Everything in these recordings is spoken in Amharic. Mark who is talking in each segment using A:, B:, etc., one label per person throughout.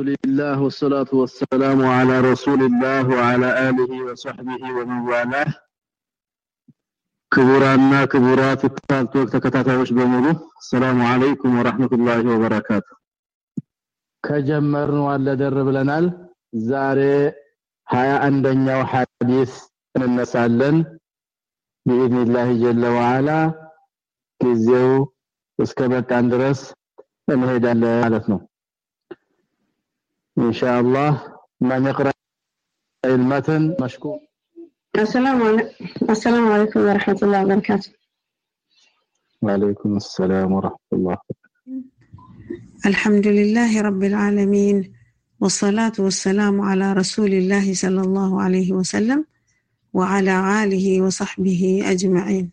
A: لله والصلاة والسلام على رسول الله وعلى آله وصحبه ومن والاه ክቡራና ክቡራት ታልቶክ ተከታታዮች በሙሉ ሰላም አለይኩም ወራህመቱላሂ ወበረካቱ ከጀመርነው አለ ደር ብለናል ዛሬ 21ኛው ሐዲስ እንነሳለን بإذن ጀለ ወዐላ ጊዜው እስከ በቃን ድረስ እንሄዳለን ማለት ነው إن شاء الله من يقرا المتن مشكور.
B: السلام عليكم السلام عليكم ورحمة الله وبركاته.
A: وعليكم السلام ورحمة الله.
C: الحمد لله رب العالمين والصلاة والسلام على رسول الله صلى الله عليه وسلم وعلى آله وصحبه أجمعين.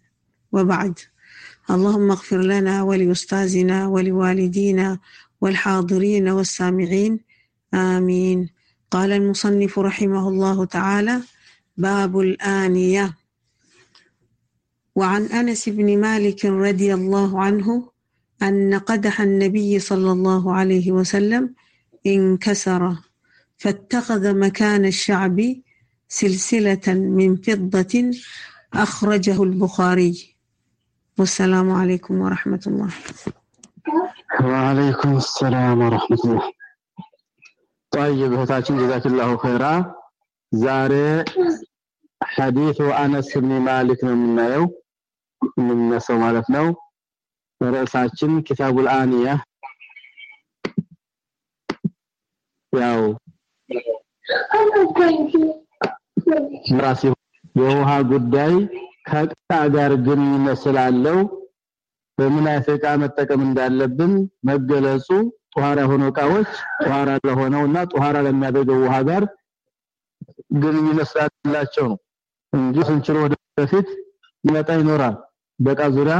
C: وبعد اللهم اغفر لنا ولأستاذنا ولوالدينا والحاضرين والسامعين آمين. قال المصنف رحمه الله تعالى باب الآنية. وعن أنس بن مالك رضي الله عنه أن قدح النبي صلى الله عليه وسلم انكسر فاتخذ مكان الشعب سلسلة من فضة أخرجه البخاري. والسلام عليكم ورحمة الله.
A: وعليكم السلام ورحمة الله. طيب እህታችን ጀዛከላሁ ኸይራ ዛሬ ሐዲሱ አነስ ብን ማሊክ ነው የምናየው የምንነሳው ማለት ነው ርዕሳችን ኪታቡል አኒያ ያው ራስ የውሃ ጉዳይ ከዕቃ ጋር ግንኙነት ስላለው በምን አይነት ዕቃ መጠቀም እንዳለብን መገለጹ ጧራ ሆኖ ዕቃዎች ጧራ ለሆነውና ጧራ ለሚያደርገው ውሃ ጋር ግንኙነት ስላላቸው ነው እንጂ ስንችል ወደፊት ይመጣ ይኖራል በቃ ዙሪያ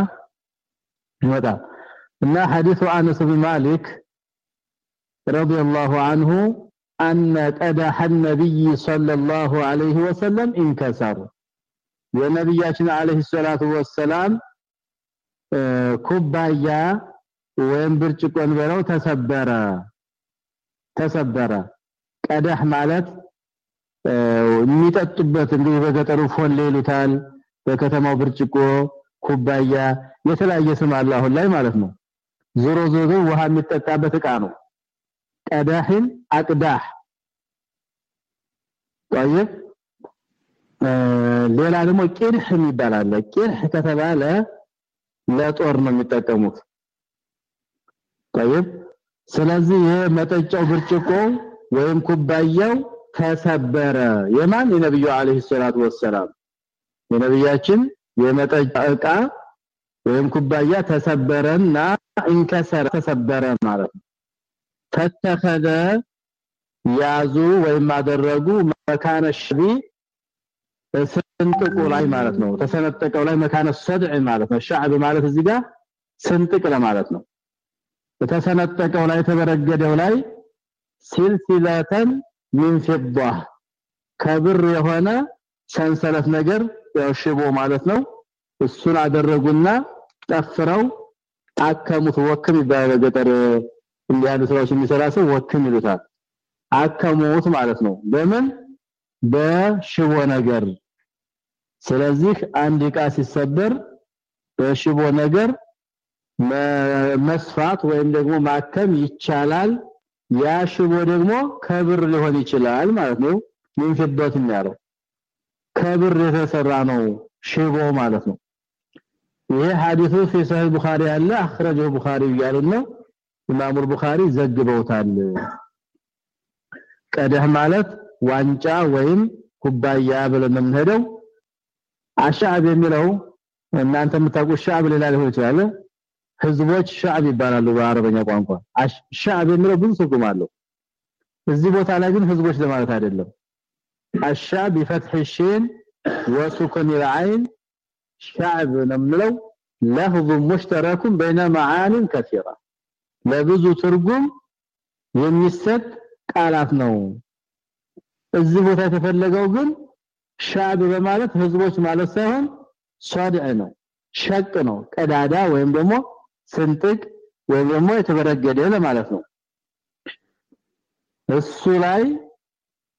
A: ይመጣል እና ሐዲሱ አነስ ብን ማሊክ رضي الله عنه أن قدح النبي صلى الله عليه وسلم انكسر የነብያችን አለይሂ ሰላቱ ወሰላም ኩባያ ወይም ብርጭቆን በለው ተሰበረ ተሰበረ ቀዳህ ማለት የሚጠጡበት እንግዲህ በገጠሩ ፎሌ ይሉታል በከተማው ብርጭቆ ኩባያ የተለያየ ስም አለ አሁን ላይ ማለት ነው ዞሮ ዞሮ ውሃ የሚጠጣበት እቃ ነው ቀዳህን አቅዳህ طيب ሌላ ደግሞ ቂርህ የሚባል አለ ቂርህ ከተባለ ለጦር ነው የሚጠቀሙት ጠይብ። ስለዚህ ይሄ መጠጫው ብርጭቆ ወይም ኩባያው ተሰበረ። የማን? የነብዩ አለይሂ ሰላቱ ወሰለም የነብያችን የመጠጫ እቃ ወይም ኩባያ ተሰበረና እንከሰረ ተሰበረ ማለት ነው። ተተከለ ያዙ ወይም አደረጉ መካነ ሽቢ ስንጥቁ ላይ ማለት ነው። ተሰነጠቀው ላይ መካነ ሰድዕ ማለት ነው። ሻዕብ ማለት እዚህ ጋር ስንጥቅ ለማለት ነው። በተሰነጠቀው ላይ ተበረገደው ላይ ሲልሲላተን ሚን ፊዳ ከብር የሆነ ሰንሰለት ነገር ያው ሽቦ ማለት ነው። እሱን አደረጉና ጠፍረው አከሙት። ወክም ይባላል ገጠር እንዲህ ያሉ ስራዎች የሚሰራ ሰው ወክም ይሉታል። አከሙት ማለት ነው። በምን? በሽቦ ነገር። ስለዚህ አንድ ዕቃ ሲሰበር በሽቦ ነገር መስፋት ወይም ደግሞ ማከም ይቻላል ያ ሽቦ ደግሞ ከብር ሊሆን ይችላል ማለት ነው ምን ፍበት የሚያለው ከብር የተሰራ ነው ሽቦ ማለት ነው ይሄ ሐዲሱ في صحيح البخاري ያለ اخرجه البخاري ያለው ነው ኢማሙ البخاري ዘግበውታል ቀደህ ማለት ዋንጫ ወይም ኩባያ ብለን የምንሄደው አሻብ የሚለው እናንተ የምታውቁት ሻብ ሌላ ሊሆን ይችላል ህዝቦች ሻዕብ ይባላሉ በአረበኛ ቋንቋ ሻዕብ የሚለው ብዙ ትርጉም አለው እዚህ ቦታ ላይ ግን ህዝቦች ለማለት አይደለም አሻብ بفتح الشين وسكن العين شعب ነምለው لفظ مشترك بين معان كثيره ለብዙ ትርጉም የሚሰጥ ቃላት ነው እዚህ ቦታ የተፈለገው ግን ሻዕብ በማለት ህዝቦች ማለት ሳይሆን ሷድዕ ነው ሸቅ ነው ቀዳዳ ወይም ደግሞ ስንጥቅ ወይም ደግሞ የተበረገደ ለማለት ነው እሱ ላይ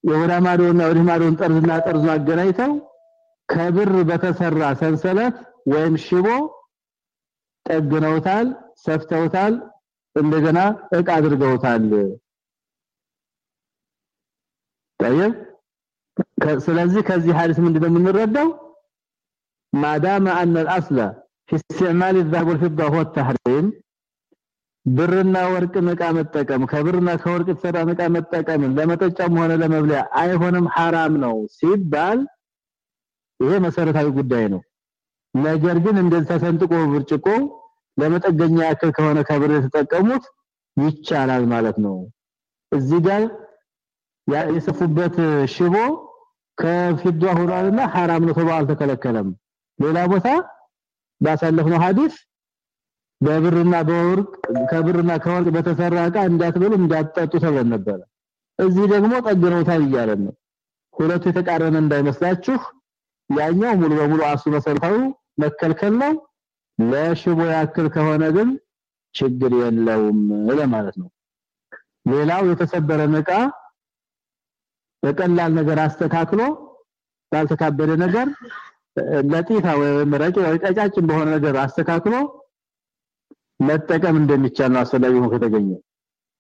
A: የወደ ማዶና ወደ ማዶን ጠርዝና ጠርዝ አገናኝተው ከብር በተሰራ ሰንሰለት ወይም ሽቦ ጠግነውታል ሰፍተውታል እንደገና እቃ አድርገውታል طيب ስለዚህ ከዚህ ሐዲስ ምንድነው የምንረዳው ማዳማ ان الاصل في استعمال الذهب والفضه هو التحريم ብርና ወርቅ ዕቃ መጠቀም ከብርና ከወርቅ የተሰራ ዕቃ መጠቀም ለመጠጫም ሆነ ለመብለያ አይሆንም حرام ነው ሲባል ይሄ መሰረታዊ ጉዳይ ነው ነገር ግን እንደዚህ ተሰንጥቆ ብርጭቆ ለመጠገኛ ያክል ከሆነ ከብር የተጠቀሙት ይቻላል ማለት ነው እዚህ ጋር የሰፉበት ሽቦ ከፊዷ ሆኗልና حرام ነው ተብሎ አልተከለከለም ሌላ ቦታ ባሳለፍነው ሐዲስ በብርና በወርቅ ከብርና ከወርቅ በተሰራ ዕቃ እንዳትበሉ እንዳትጠጡ ተብለን ነበር እዚህ ደግሞ ጠግነውታል እያለን ነው። ሁለቱ የተቃረነ እንዳይመስላችሁ ያኛው ሙሉ በሙሉ አሱ መሰረታዊ መከልከል ነው። ለሽቦ ያክል ከሆነ ግን ችግር የለውም ለማለት ነው። ሌላው የተሰበረ ዕቃ በቀላል ነገር አስተካክሎ ባልተካበደ ነገር ለጢታ ወይም ረቂ ወይ ቀጫጭን በሆነ ነገር አስተካክሎ መጠቀም እንደሚቻል ነው አስፈላጊ ሆኖ ከተገኘ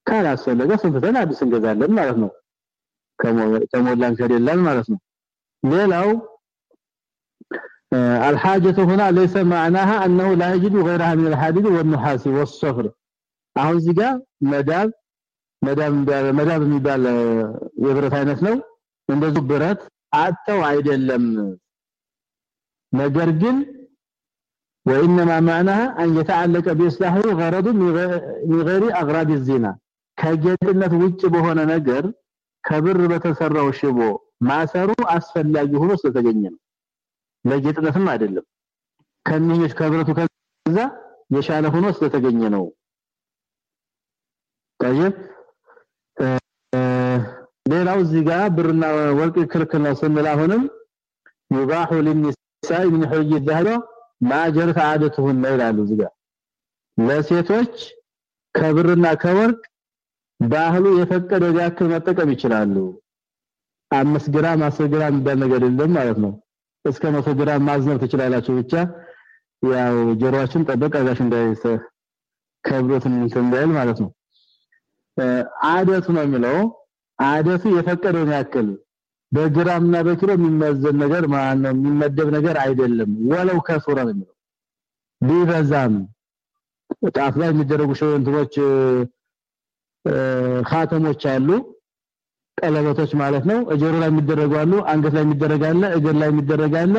A: ካላስፈለገ ስንተን አዲስ እንገዛለን ማለት ነው ከሞላን ከሌለን ማለት ነው ሌላው الحاجه هنا ليس معناها انه لا يجد غيرها من الحديد والنحاس والصفر አሁን እዚህ ጋር መዳብ መዳብ መዳብ የሚባል የብረት አይነት ነው እንደዚህ ብረት አጥተው አይደለም ነገር ግን وانما معناها ان يتعلق باصلاحه غرض من غير اغراض الزنا ከጌጥነት ውጭ በሆነ ነገር ከብር በተሰራው ሽቦ ማሰሩ አስፈላጊ ሆኖ ስለተገኘ ነው ለጌጥነትም አይደለም ከነኞች ከብረቱ ከዛ የሻለ ሆኖ ስለተገኘ ነው طيب ሌላው እዚህ ጋር ብርና ወርቅ ክልክል ነው ስንል አሁንም يباح ሳይድ ምን ሆይ ይዳሎ ማጀር ከአደቱን ነው ይላሉ እዚህ ለሴቶች ከብርና ከወርቅ ባህሉ የፈቀደ ያክል መጠቀም ይችላሉ። አምስት ግራም አስር ግራም እንደነገር የለም ማለት ነው። እስከ መቶ ግራም ማዝነብ ትችላላችሁ። ብቻ ያው ጆሮአችን ጠበቅ አጋሽ እንዳይሰ ከብሮትን እንዳይል ማለት ነው። አደቱ ነው የሚለው አደቱ የፈቀደውን ያክል በግራምና በኪሎ የሚመዘን ነገር ማለት ነው የሚመደብ ነገር አይደለም። ወለው ከሱረ ነው የሚለው። ቢበዛም ጣፍ ላይ የሚደረጉ ሸንትሮች ኻተሞች አሉ ቀለበቶች ማለት ነው። እጆሮ ላይ የሚደረጉ አሉ አንገት ላይ የሚደረግ አለ እግር ላይ የሚደረግ አለ።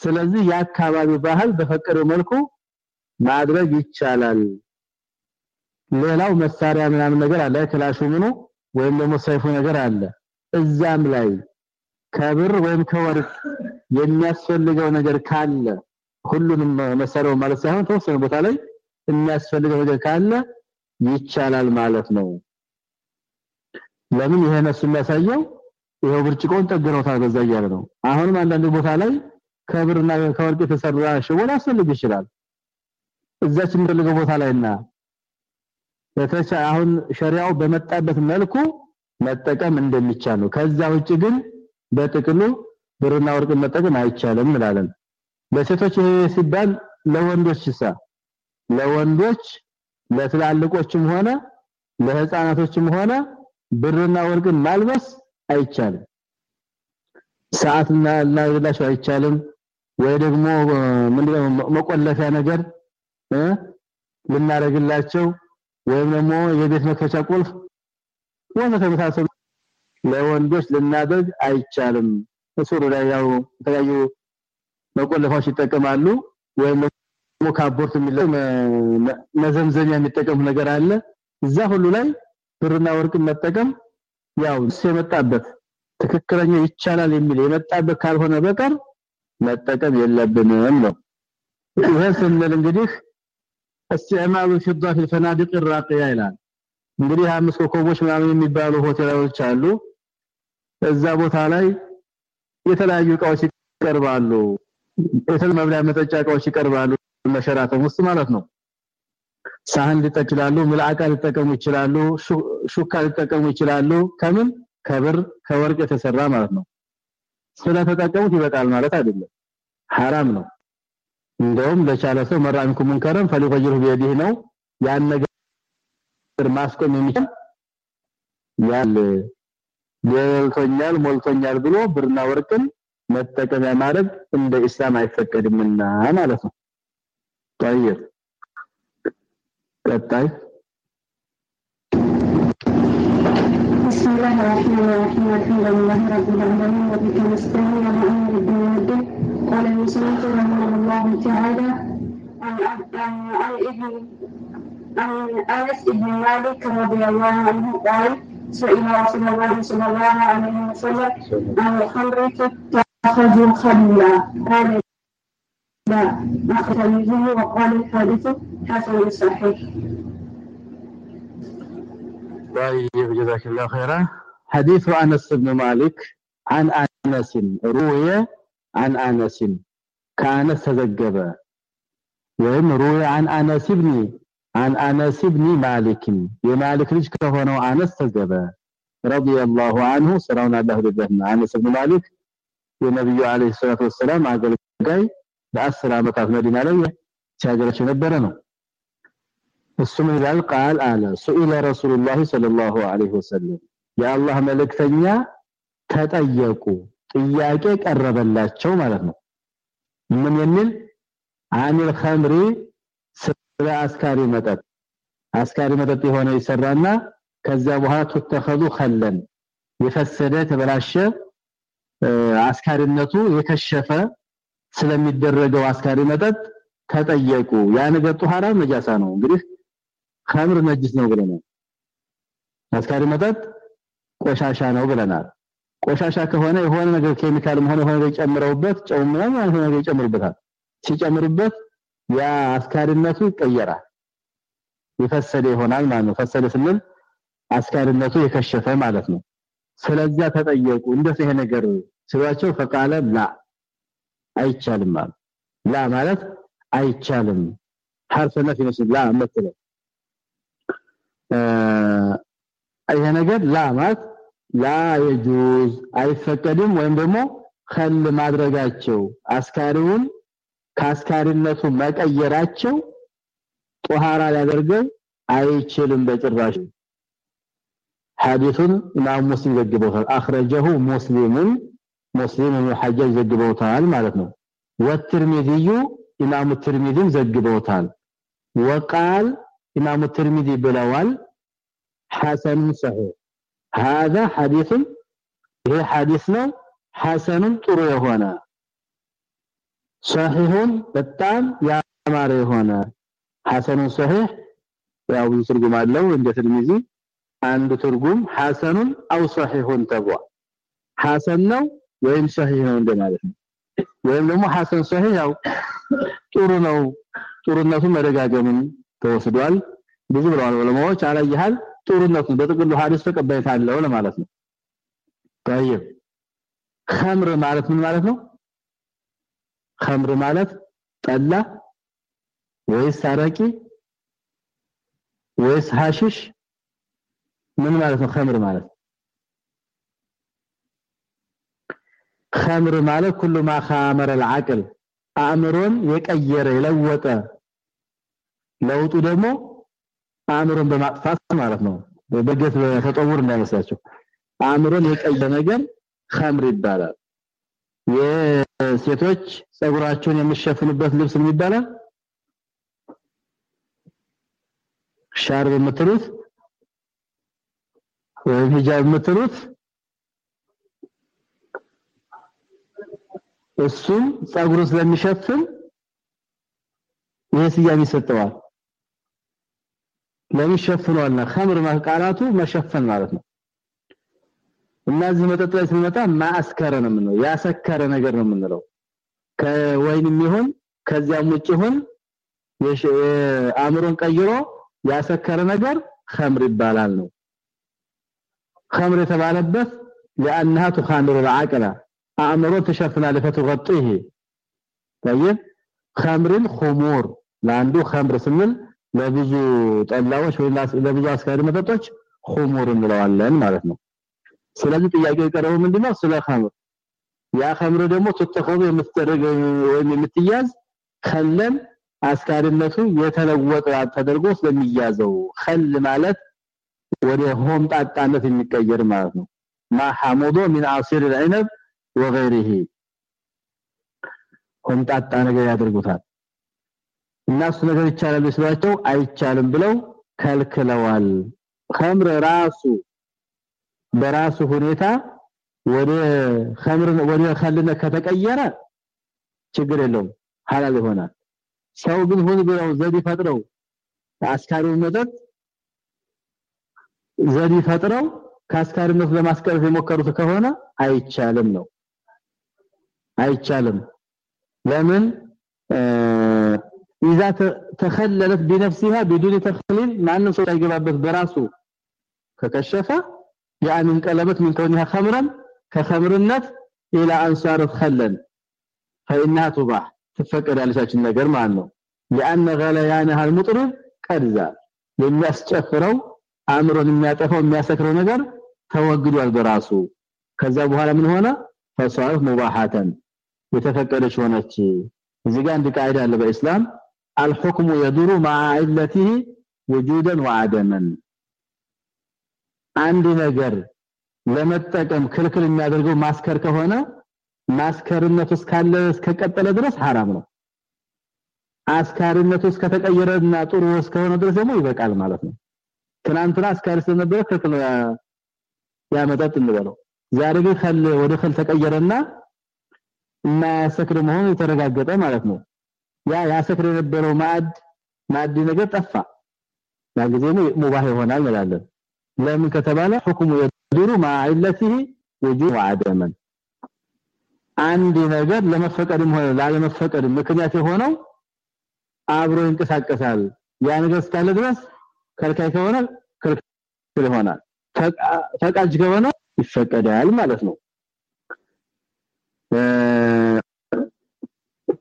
A: ስለዚህ የአካባቢው ባህል በፈቀደው መልኩ ማድረግ ይቻላል። ሌላው መሳሪያ ምናምን ነገር አለ ክላሹ ምኑ ወይም ደግሞ ሰይፉ ነገር አለ እዛም ላይ ከብር ወይም ከወርቅ የሚያስፈልገው ነገር ካለ ሁሉንም መሳሪያው ማለት ሳይሆን ተወሰነ ቦታ ላይ የሚያስፈልገው ነገር ካለ ይቻላል ማለት ነው። ለምን ይሄ ነሱ የሚያሳየው? ይሄው ብርጭቆን ጠግነውታል በዛ እያለ ነው። አሁንም አንዳንድ ቦታ ላይ ከብርና ከወርቅ የተሰራ ሽቦ ሊያስፈልግ ይችላል። እዛች የምፈልገው ቦታ ላይና አሁን ሸሪዓው በመጣበት መልኩ መጠቀም እንደሚቻል ነው። ከዛ ውጭ ግን በጥቅሉ ብርና ወርቅ መጠቀም አይቻልም እንላለን። ለሴቶች ይሄ ሲባል ለወንዶች ይሳ ለወንዶች ለትላልቆችም ሆነ ለህፃናቶችም ሆነ ብርና ወርቅን ማልበስ አይቻልም። ሰዓትና ላይላቸው አይቻልም። ወይ ደግሞ ምንድነው መቆለፊያ ነገር እ ልናረግላቸው ወይም ደግሞ የቤት መክፈቻ ቁልፍ ወዘተ ተመሳሰሉ ለወንዶች ልናደርግ አይቻልም እሱሩ ላይ ያው የተለያዩ መቆለፋዎች ይጠቀማሉ ወይም ደግሞ ካፖርት የሚለው መዘምዘሚያ የሚጠቀሙ ነገር አለ እዛ ሁሉ ላይ ብርና ወርቅን መጠቀም ያው የመጣበት ትክክለኛ ይቻላል የሚል የመጣበት ካልሆነ በቀር መጠቀም የለብንም ነው ይሄ ስንል እንግዲህ استعمال الفضه في الفنادق الراقيه ይላል እንግዲህ አምስት ኮከቦች ምናምን የሚባሉ ሆቴሎች አሉ። እዛ ቦታ ላይ የተለያዩ እቃዎች ይቀርባሉ። የተለያዩ መብላያ መጠጫ እቃዎች ይቀርባሉ። መሸራተን ውስጥ ማለት ነው። ሳህን ሊጠቅላሉ ምላቃ ሊጠቀሙ ይችላሉ ሹካ ሊጠቀሙ ይችላሉ። ከምን? ከብር ከወርቅ የተሰራ ማለት ነው። ስለተጠቀሙት ይበቃል ማለት አይደለም። ሐራም ነው። እንደውም ለቻለ ሰው መራንኩም ሙንከረን ፈሊቆጅሩ ቢዲህ ነው። ያን ነገር ማስቆም የሚችል ያል ሞልቶኛል ሞልቶኛል ብሎ ብርና ወርቅን መጠቀሚያ ማድረግ እንደ ኢስላም አይፈቀድምና ማለት ነው طيب ቀጣይ
B: بسم الله الرحمن الرحيم الحمد لله رب العالمين وبك نستعين على امر الدين والدين قال المصنف رحمه الله تعالى عن عن عن ابن عن انس بن مالك رضي الله عنه قال سئل رسول الله صلى الله عليه وسلم عن الخمر فاتخذوا خمرا قال لا أخرجه وقال الحادث حسن صحيح
A: طيب جزاك الله خيرا حديث أنس بن مالك عن أنس روي عن أنس كان تزجب وهم روي عن أنس بن عن انس بن مالك የማሊክ ልጅ ከሆነው አነስ ተዘገበ رضي الله عنه سرون الله بهنا انس بن مالك የነብዩ አለይሂ ሰላቱ ወሰለም አገልጋይ ለአስር ዓመታት መዲና ላይ ሲያገለግል የነበረ ነው እሱም ይላል ቃል አለ ሱኢለ ረሱላህ ሰለላሁ ዐለይሂ ወሰለም የአላህ መልእክተኛ ተጠየቁ ጥያቄ ቀረበላቸው ማለት ነው ምን የሚል አኒል ኸምሪ ስለ አስካሪ መጠጥ። አስካሪ መጠጥ የሆነ ይሰራና ከዛ በኋላ ተተኸዱ خلن የፈሰደ ተበላሸ አስካሪነቱ የከሸፈ ስለሚደረገው አስካሪ መጠጥ ተጠየቁ። ያ ነገር ጧሃራ ነጃሳ ነው። እንግዲህ ኸምር ነጅስ ነው ብለናል። አስካሪ መጠጥ ቆሻሻ ነው ብለናል። ቆሻሻ ከሆነ የሆነ ነገር ኬሚካል ሆነ የሆነ ነገር ጨምረውበት ጨው ምናምን የሆነ ነገር ይጨምሩበታል ሲጨምሩበት ያ አስካሪነቱ ይቀየራል የፈሰደ ይሆናል ማለት ነው ፈሰደ ስንል አስካሪነቱ የከሸፈ ማለት ነው ስለዚያ ተጠየቁ እንደዚህ ይሄ ነገር ሲሏቸው ፈቃለ ላ አይቻልም ማለት ላ ማለት አይቻልም حرف نفي نفس لا مثله ይሄ ነገር ላ ማለት ላ يجوز አይፈቀድም ወይም ደግሞ ከል ማድረጋቸው አስካሪውን ካስካሪነቱ መቀየራቸው ጧሃራ ሊያደርገው አይችልም በጭራሽ። ሐዲሱን ኢማም ሙስሊም ዘግበውታል። አخرجه ሙስሊሙን ሙስሊም ኢብኑ ሐጃጅ ዘግበውታል ማለት ነው። ወትርሚዚዩ ኢማሙ ትርሚዚም ዘግበውታል። ወቃል ኢማሙ ትርሚዚ ብለዋል። ሐሰን ሰሂህ هذا حديث ይሄ ሐዲስ ነው። ሐሰኑን ጥሩ የሆነ ሰሂሁን በጣም ያማረ የሆነ ሐሰኑን ሰሂህ ያው ብዙ ትርጉም አለው እንደ ትርሚዚ አንድ ትርጉም ሐሰኑን አው ሰሂሁን ተብሏል ሐሰን ነው ወይም ሰሂህ ነው እንደማለት ነው ወይም ደግሞ ሐሰን ሰሂህ ያው ጥሩ ነው ጥሩነቱ መደጋገምን ተወስዷል ብዙ ብለዋል ዑለማዎች አላየሃል ጥሩነቱ በጥቅሉ ሐዲስ ተቀባይነት አለው ለማለት ነው طيب خمر ማለት ምን ማለት ነው خمر ማለት ጠላ ወይስ አረቂ ወይስ ሐሽሽ ምን ማለት ነው خمر ማለት خمر ማለት كل ما خامر العقل አእምሮን የቀየረ የለወጠ ለውጡ ደግሞ አእምሮን በማጥፋት ማለት ነው በገት ተጠውር እንዳይመስላችሁ አእምሮን የቀየረ ነገር خمر ይባላል የሴቶች ጸጉራቸውን የሚሸፍኑበት ልብስ ምን ይባላል? ሻርብ የምትሉት? ወይም ሂጃብ የምትሉት? እሱም ጸጉሩ ስለሚሸፍን ይሄ ስያሜ ይሰጠዋል። ለሚሸፍነውና ኸምር ማቃላቱ መሸፈን ማለት ነው እነዚህ መጠጥ ላይ ስንመጣ ማስከረ ነው የምንለው ያሰከረ ነገር ነው የምንለው ከወይንም ይሁን ከዚያም ውጭ ይሁን አእምሮን ቀይሮ ያሰከረ ነገር ኸምር ይባላል ነው ኸምር የተባለበት لانها تخامر العقل አእምሮ ተሸፍናል فتغطيه طيب خمر خمور ለአንዱ خمر ስንል ለብዙ ጠላዎች ወይ ለብዙ አስካሪ መጠጦች ኹሙር እንለዋለን ማለት ነው ስለዚህ ጥያቄው የቀረበው ምንድነው ስለ ኸምር ያ ኸምር ደግሞ ተተኸው የምትደረግ ወይም የምትያዝ ከለም አስካሪነቱ የተለወጠ ተደርጎ ስለሚያዘው ኸል ማለት ወደ ሆምጣጣነት የሚቀየር ማለት ነው ማ ሐሙዶ ሚን አሲር العنب وغيره ሆምጣጣ ነገር ያደርጉታል እናሱ ነገር ይቻላል ሲሏቸው አይቻልም ብለው ከልክለዋል ኸምር ራሱ በራሱ ሁኔታ ወደ ኸምር ወደ ኸልነ ከተቀየረ ችግር የለውም ሐላል ይሆናል ሰው ግን ሆን ብለው ዘዴ ፈጥረው አስካሪው መጠጥ ዘዴ ፈጥረው ከአስካሪነት ለማስቀረት የሞከሩት ከሆነ አይቻልም ነው አይቻልም ለምን اذا تخللت بنفسها بدون تخليل ማንም ሰው ሳይገባበት በራሱ ከከሸፈ يعني ቀለበት من كونها خمرا ከኸምር ኢላ አንሳር الخلل فانها تباح ትፈቀዳለች ያችን ነገር ማለት ነው። لان غليانها المطرب قد የሚያስጨፍረው አእምሮን የሚያጠፋው የሚያሰክረው ነገር ተወግዷል በራሱ። ከዛ በኋላ ምን ሆነ? فصارت مباحة የተፈቀደች ሆነች። እዚህ ጋር አንድ ቃይዳ አለ በእስላም الحكم يدور مع علته وجودا وعدما አንድ ነገር ለመጠቀም ክልክል የሚያደርገው ማስከር ከሆነ ማስከርነቱ እስካለ እስከቀጠለ ድረስ ሐራም ነው። አስካርነቱ እስከተቀየረና ጥሩ እስከሆነ ድረስ ደግሞ ይበቃል ማለት ነው። ትናንትና አስካሪ ስለነበረ ክልክል ያመጣጥ እንበለው። ዛሬ ግን ከል ወደ ከል ተቀየረና የማያሰክር መሆኑ የተረጋገጠ ማለት ነው። ያ ያሰክር የነበረው ማዕድ ማዕድ ነገር ጠፋ። ያን ጊዜ ሙባህ ይሆናል እንላለን። ለምን ከተባለ ሁክሙ የዱሩ ማዕለቲሂ ወጁብ ወዐደመን አንድ ነገር ለመፈቀድም ሆነ ላለመፈቀድ ምክንያት የሆነው አብሮ ይንቀሳቀሳል። ያ ነገር እስካለ ድረስ ከልካይ ከሆነ ከልካይ ይሆናል። ፈቃጅ ከሆነ ይፈቀዳል ማለት ነው።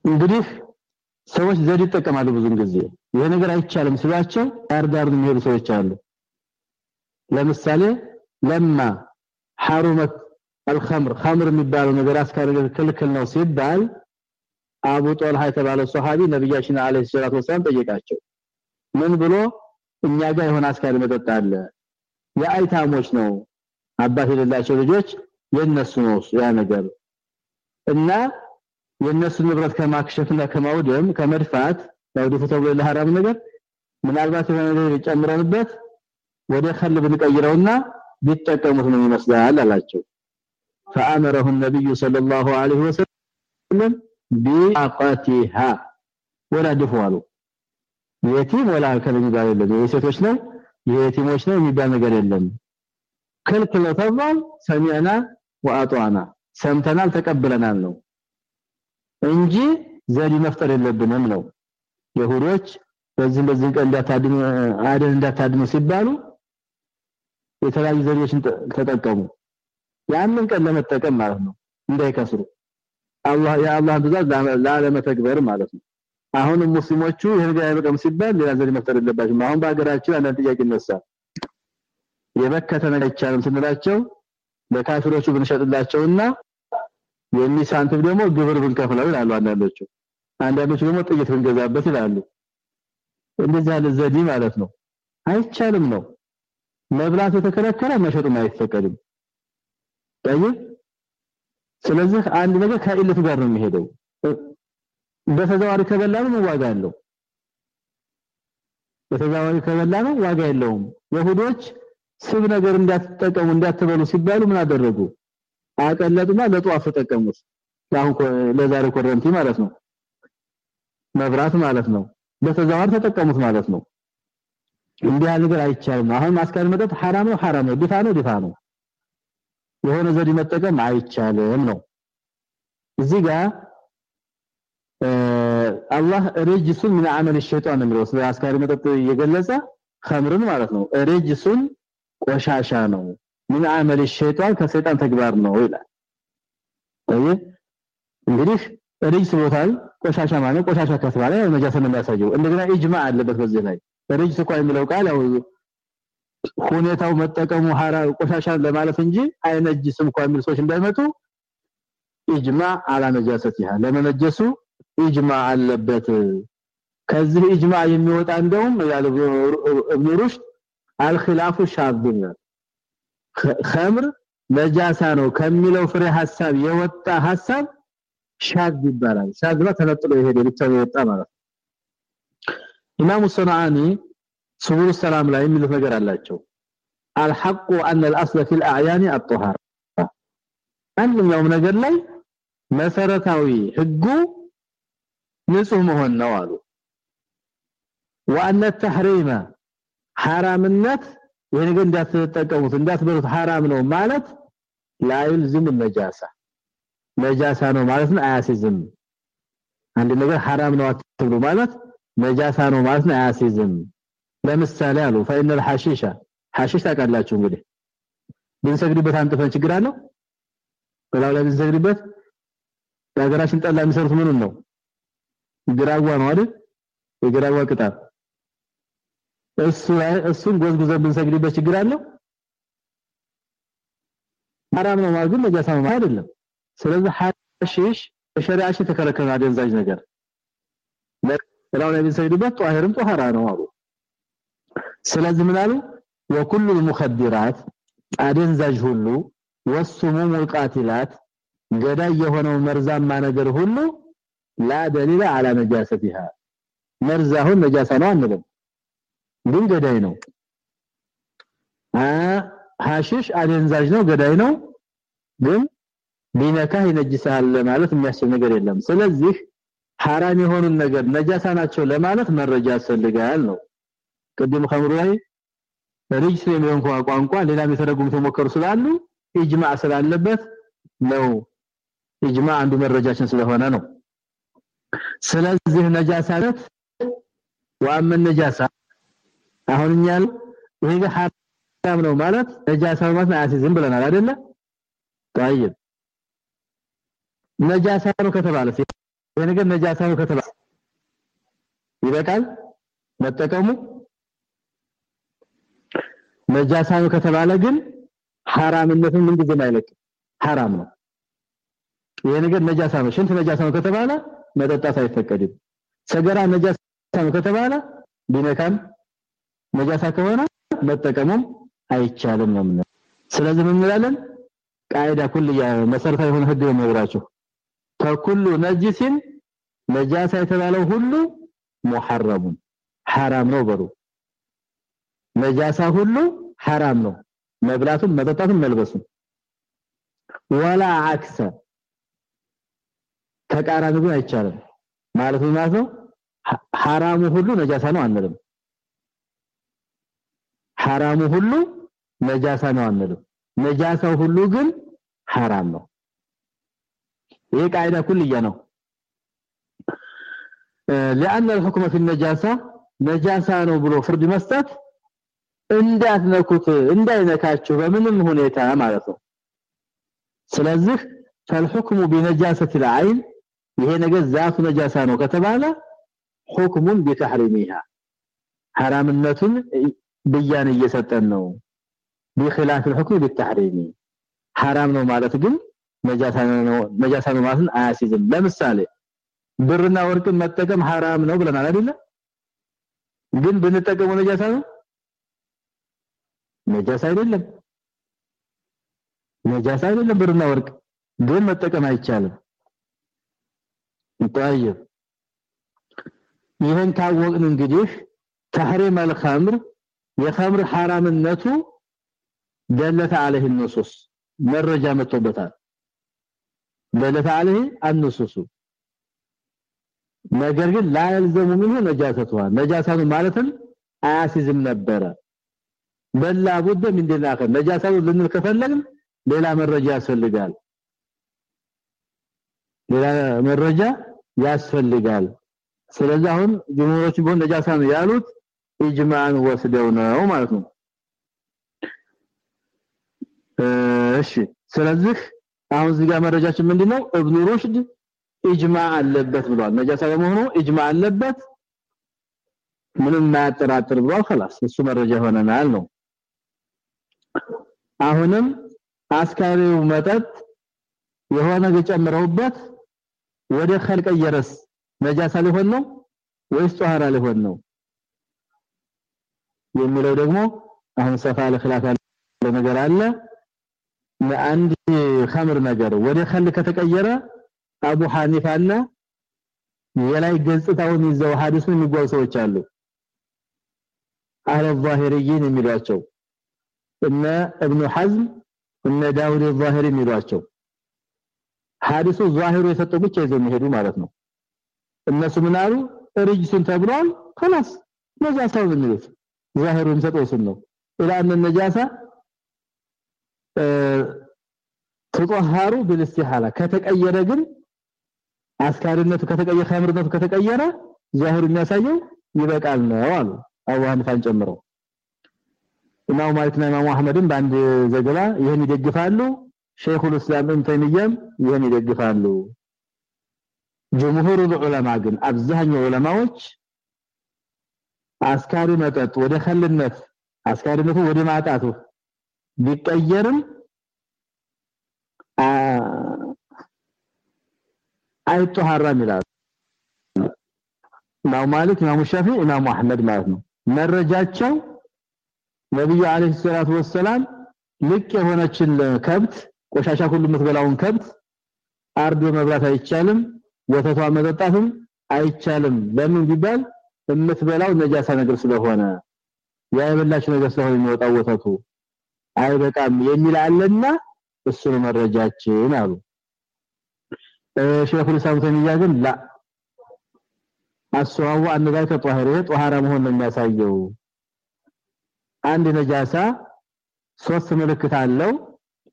A: እንግዲህ ሰዎች ዘዴ ይጠቀማሉ ብዙን ጊዜ። ይሄ ነገር አይቻልም ሲሏቸው ዳር ዳር የሚሄዱ ሰዎች አሉ ለምሳሌ ለማ ሐሩመት الخمر خمر የሚባለው ነገር አስካሪ ክልክል ነው ሲባል አቡ ጦልሃ የተባለው ሱሐቢ ነብያችን አለይሂ ሰላቱ ወሰለም ጠየቃቸው ምን ብሎ እኛ ጋር የሆነ አስካሪ መጠጥ አለ የአይታሞች ነው አባት የሌላቸው ልጆች የነሱ ነው ያ ነገር እና የነሱ ንብረት ከማክሸፍና ከማውደም ከመድፋት ያውዱ ተብሎ ለሐራም ነገር ምናልባት የሆነ ነገር ጨምረንበት ወደ ከል ብንቀይረውና ቢጠቀሙት ምን ይመስላል አላቸው። فامرهم النبي صلى الله عليه وسلم بأقاتها ወላ የቲም ወላ ከል የሚባል የለም። የሴቶች ነው የቲሞች ነው የሚባል ነገር የለም። ክልክል ነው ተባል ወአጧና ሰምተናል ተቀብለናል ነው እንጂ ዘዴ መፍጠር የለብንም ነው። የሁዶች በዚህ በዚህ ቀን እንዳታድኑ አደን እንዳታድኑ ሲባሉ የተለያዩ ዘዴዎችን ተጠቀሙ። ያንን ቀን ለመጠቀም ማለት ነው። እንዳይከስሩ። አላህ የአላህ ትእዛዝ ላለመተግበር ማለት ነው። አሁን ሙስሊሞቹ ይሄን ጋር አይበቃም ሲባል ሌላ ዘዴ መፍጠር የለባቸውም። አሁን በሀገራችን አንዳንድ ጥያቄ ይነሳል። የበከተ ነገር አይቻልም ስንላቸው ለካፊሮቹ ብንሸጥላቸውና የሚሳንትም ደግሞ ግብር ብንከፍለው ይላሉ አንዳንዶቹ። አንዳንዶቹ ደግሞ ጥይት ብንገዛበት ይላሉ። እንደዚህ ያለ ዘዴ ማለት ነው። አይቻልም ነው መብላት የተከለከለ መሸጡም አይፈቀድም። ጠይብ ስለዚህ አንድ ነገር ከኢለቱ ጋር ነው የሚሄደው። በተዘዋዋሪ ከበላ ነው ዋጋ አለው በተዘዋዋሪ ከበላ ነው ዋጋ የለውም። የሁዶች ስብ ነገር እንዳትጠቀሙ እንዳትበሉ ሲባሉ ምን አደረጉ? አቀለጡና ለጧፍ ተጠቀሙት። አሁን ለዛሬ ኮረንቲ ማለት ነው። መብራት ማለት ነው። በተዘዋዋሪ ተጠቀሙት ማለት ነው እንዲህ ያለ ነገር አይቻልም። አሁን ማስካል መጠጥ ሐራም ነው ሐራም ነው፣ ቢታ ነው ቢታ ነው። የሆነ ዘዴ መጠቀም አይቻልም ነው። እዚህ ጋር አላህ ረጅሱን ምን አመል ሸይጣን ነው ስለ አስካሪ መጠጥ የገለጸ ኸምርን ማለት ነው። ረጅሱን ቆሻሻ ነው፣ ምን አመል ሸይጣን ከሰይጣን ተግባር ነው ይላል። አይ እንግዲህ ረጅስ ቦታል ቆሻሻ ማለት ቆሻሻ ከተባለ ነጃሰን የሚያሳየው እንደገና ኢጅማዕ አለበት በዚህ ላይ ርጅስ እንኳን የሚለው ቃል ያው ሁኔታው መጠቀሙ ሐራ ቆሻሻን ለማለት እንጂ አይነጅስም እንኳን የሚል ሰዎች እንዳይመጡ ኢጅማዕ አላ ነጃሰቲሃ ለመነጀሱ ኢጅማዕ አለበት። ከዚህ ኢጅማዕ የሚወጣ እንደውም ያለ ኢብኑ ሩሽድ አልኺላፉ ሻብን ኸምር ነጃሳ ነው ከሚለው ፍሬ ሐሳብ የወጣ ሐሳብ ሻዝ ይባላል። ሻዝ ተነጥሎ የሄደ ብቻ የወጣ ማለት ኢማሙ ሰናኒ ስቡር ሰላም ላይ የሚሉት ነገር አላቸው። الحق ان الاصل في الاعيان الطهاره ማንኛውም ነገር ላይ መሰረታዊ ህጉ ንጹህ መሆን ነው አሉ። وان التحريم حرامነት ይሄ ነገር እንዳትጠቀሙት እንዳትበሉት حرام ነው ማለት لا يلزم النجاسه ነጃሳ ነው ማለት ነው አያስይዝም አንድ ነገር حرام ነው አትብሉ ማለት ነጃሳ ነው ማለት ነው አያሲዝም ለምሳሌ አሉ فإن الحشيش ሐሺሽ ታውቃላችሁ እንግዲህ ብንሰግድበት አንጥፈን ችግር አለው በላው ላይ ብንሰግድበት የሀገራችን ጠላ የሚሰሩት ምኑን ነው ግራዋ ነው አይደል የግራዋ ቅጣት እሱ እሱን ጎዝጉዘን ብንሰግድበት ችግር አለው حرام ነው ማለት ግን ነጃሳ ነው አይደለም ስለዚህ ሐሺሽ በሸሪዓችን ተከለከለ አደንዛዥ ነገር በላው ላይ ብንሰግድበት ጧሂርም ጧሃራ ነው አሉ ስለዚህ ምን አሉ وكل المخدرات አደንዛዥ ሁሉ والسموم القاتلات ገዳይ የሆነው መርዛማ ነገር ሁሉ لا دليل على نجاستها መርዛሁን ነጃሳ ነው አንልም ግን ገዳይ ነው ሐሺሽ አደንዛዥ ነው ገዳይ ነው ግን ቢነካህ ይነጅሳል ለማለት የሚያስችል ነገር የለም ስለዚህ ሐራም የሆኑን ነገር ነጃሳ ናቸው ለማለት መረጃ ያስፈልጋል ነው ቅድም ኸምሩ ላይ ሪጅስ የሚሆን ቋንቋ ሌላም የተረጉሙ ተሞከሩ ስላሉ ኢጅማዕ ስላለበት ነው ኢጅማዕ አንዱ መረጃችን ስለሆነ ነው ስለዚህ ነጃሳነት ወአመ ነጃሳ አሁን እኛል ይሄ ሐራም ነው ማለት ነጃሳ ማለት አያሲዝም ብለናል አይደለ طيب ነጃሳ ነው ከተባለ ይሄ ነገር ነጃሳ ነው ከተባለ ይበቃል? መጠቀሙ? ነጃሳ ነው ከተባለ ግን ሐራምነቱን ምን ጊዜ አይለቅ ሐራም ነው። ይሄ ነጃሳ ነው። ሽንት ነጃሳ ነው ከተባለ መጠጣት አይፈቀድም። ሰገራ ነጃሳ ነው ከተባለ ቢነካም ነጃሳ ከሆነ መጠቀሙም አይቻልም ነው ስለዚህ ምን እንላለን? ቃይዳ ኩልያ መሰረታዊ የሆነ ህግ ነው የሚወራቸው ከኩሉ ነጅሲን ነጃሳ የተባለው ሁሉ ሙሐረሙን ሐራም ነው በሩ ነጃሳ ሁሉ ሐራም ነው። መብላቱም መጠጣቱም መልበሱም። ወላ አክሰ ተቃራኒ ግን አይቻልም። ማለት ማለት ነው? ሐራሙ ሁሉ ነጃሳ ነው አንልም። ሐራሙ ሁሉ ነጃሳ ነው አንልም። ነጃሳው ሁሉ ግን ሐራም ነው إيه قاعدة كلية نو لأن الحكم في النجاسة نجاسة ነው ብሎ ፍርድ اندات እንዳትነኩት እንዳይነካችሁ በምንም ሁኔታ ማለት ነው። ስለዚህ فالحكم بنجاسة العين هي ነገር ዛቱ ነጃሳ ነው ከተባለ حكم بتحريمها حرامነቱን بيان እየሰጠን ነው። بخلاف الحكم بالتحريم حرام نو ማለት ግን ነጃሳ ነው ማለትን ለምሳሌ ብርና ወርቅን መጠቀም حرام ነው ብለናል አይደለ? ግን ብንጠቀመው ነጃሳ ነው? ነጃሳ አይደለም። ነጃሳ አይደለም ብርና ወርቅ። ግን መጠቀም አይቻልም። طيب ይሄን ታወቅን እንግዲህ تحريم الخمر የኸምር حرامነቱ دلت عليه النصوص መረጃ መጥቶበታል። በለታለህ አንሱሱ ነገር ግን ላልዘሙ ምንሁ ነጃሰቷ። ነጃሳቱ ማለትም አያስይዝም ነበረ። በላ ቡደ ምን ደላከ ነጃሳቱ ልንል ከፈለግን ሌላ መረጃ ያስፈልጋል። ሌላ መረጃ ያስፈልጋል። ስለዚህ አሁን ጅምሮች ቢሆን ነጃሳ ያሉት ኢጅማን ወስደው ነው ማለት ነው። እሺ ስለዚህ አሁን እዚህ ጋር መረጃችን ምንድነው እብኑ ሩሽድ ኢጅማ አለበት ብሏል ነጃሳ በመሆኑ ኢጅማ አለበት ምንም ማያጠራጥር ብሏል خلاص እሱ መረጃ ሆነናል ነው አሁንም አስካሪው መጠጥ የሆነ ገጨምረውበት ወደ ኸል ቀየረስ ነጃሳ ሊሆን ነው ወይስ ጧሃራ ሊሆን ነው የሚለው ደግሞ አሁን ሰፋ ያለ ኺላፍ ያለ ነገር አለ ለአንድ ኸምር ነገር ወደ ኸል ከተቀየረ አቡ ሐኒፋና የላይ ገጽታውን ይዘው ሐዲሱን የሚጓዙ ሰዎች አሉ አህለ ዛሂሪይን የሚሏቸው እነ እብኑ ሐዝም እነ ዳውድ ዛሂሪ የሚሏቸው ሐዲሱ ዛሂሩ የሰጠው ብቻ ይዘው የሚሄዱ ማለት ነው እነሱ ምን አሉ ርጅሱን ተብሏል خلاص ነጃሳው የሚሉት ዛሂሩ የሚሰጠው እሱን ነው ኢላን ነጃሳ ተጧሃሩ بالاستحاله ከተቀየረ ግን አስካሪነቱ ከተቀየረ ኸምርነቱ ከተቀየረ ዛሂሩ የሚያሳየው ይበቃል ነው አሉ አቡ ሐኒፋን ጨምሮ ኢማሙ ማሊክና ኢማሙ አህመድም በአንድ ዘገባ ይህን ይደግፋሉ ሸይኹል እስላም ኢብኑ ተይሚያም ይህን ይደግፋሉ ጀምሁሩ ዑለማ ግን አብዛኛው ዑለማዎች አስካሪ መጠጥ ወደ ኸልነት አስካሪነቱ ወደ ማጣቱ ቢቀየርም አይጧሃራም ይላሉ። ኢማሙ ማሊክ ኢማሙ ሻፊ ኢማሙ አህመድ ማለት ነው። መረጃቸው ነብዩ አለይሂ ሰላቱ ወሰላም ልቅ የሆነችን ከብት ቆሻሻ ሁሉ የምትበላውን ከብት አርዶ መብላት አይቻልም ወተቷ መጠጣትም አይቻልም። ለምን ቢባል የምትበላው ነጃሳ ነገር ስለሆነ ያ የበላችው ነገር ስለሆነ የሚወጣው ወተቱ አይበቃም የሚል አለና እሱ ነው መረጃችን አሉ። ሼኹ ኢስላም ተሚያ ግን ላ አስዋው አንዳይ ተጧህረ ጧሃራ መሆን ነው የሚያሳየው። አንድ ነጃሳ ሶስት ምልክት አለው።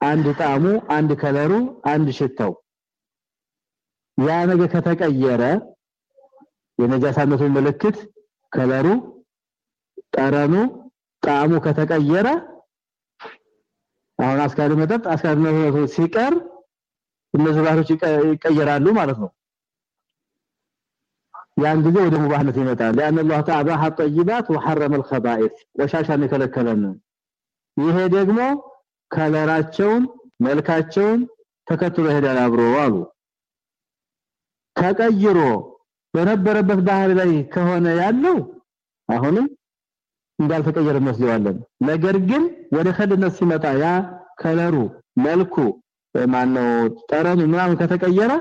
A: አንድ ጣዕሙ አንድ ከለሩ አንድ ሽታው። ያ ነገር ከተቀየረ የነጃሳነቱ ምልክት ከለሩ ጠረኑ ጣዕሙ ከተቀየረ አሁን አስካሪ መጠጥ አስካሪ መጠጥ ሲቀር እነዚህ ባህሮች ይቀየራሉ ማለት ነው ያን ጊዜ ወደ ሙባህነት ይመጣል لان الله تعالى اباح الطيبات وحرم الخبائث ቆሻሻን የከለከለን ይሄ ደግሞ ከለራቸውን መልካቸውን ተከትሎ ይሄዳል አብሮ አሉ ተቀይሮ በነበረበት ባህር ላይ ከሆነ ያለው አሁንም እንዳልተቀየረ መስለዋለን ነገር ግን ወደ ኸድነት ሲመጣ ያ ከለሩ መልኩ ማነው ጠረኑ ምናምን ከተቀየረ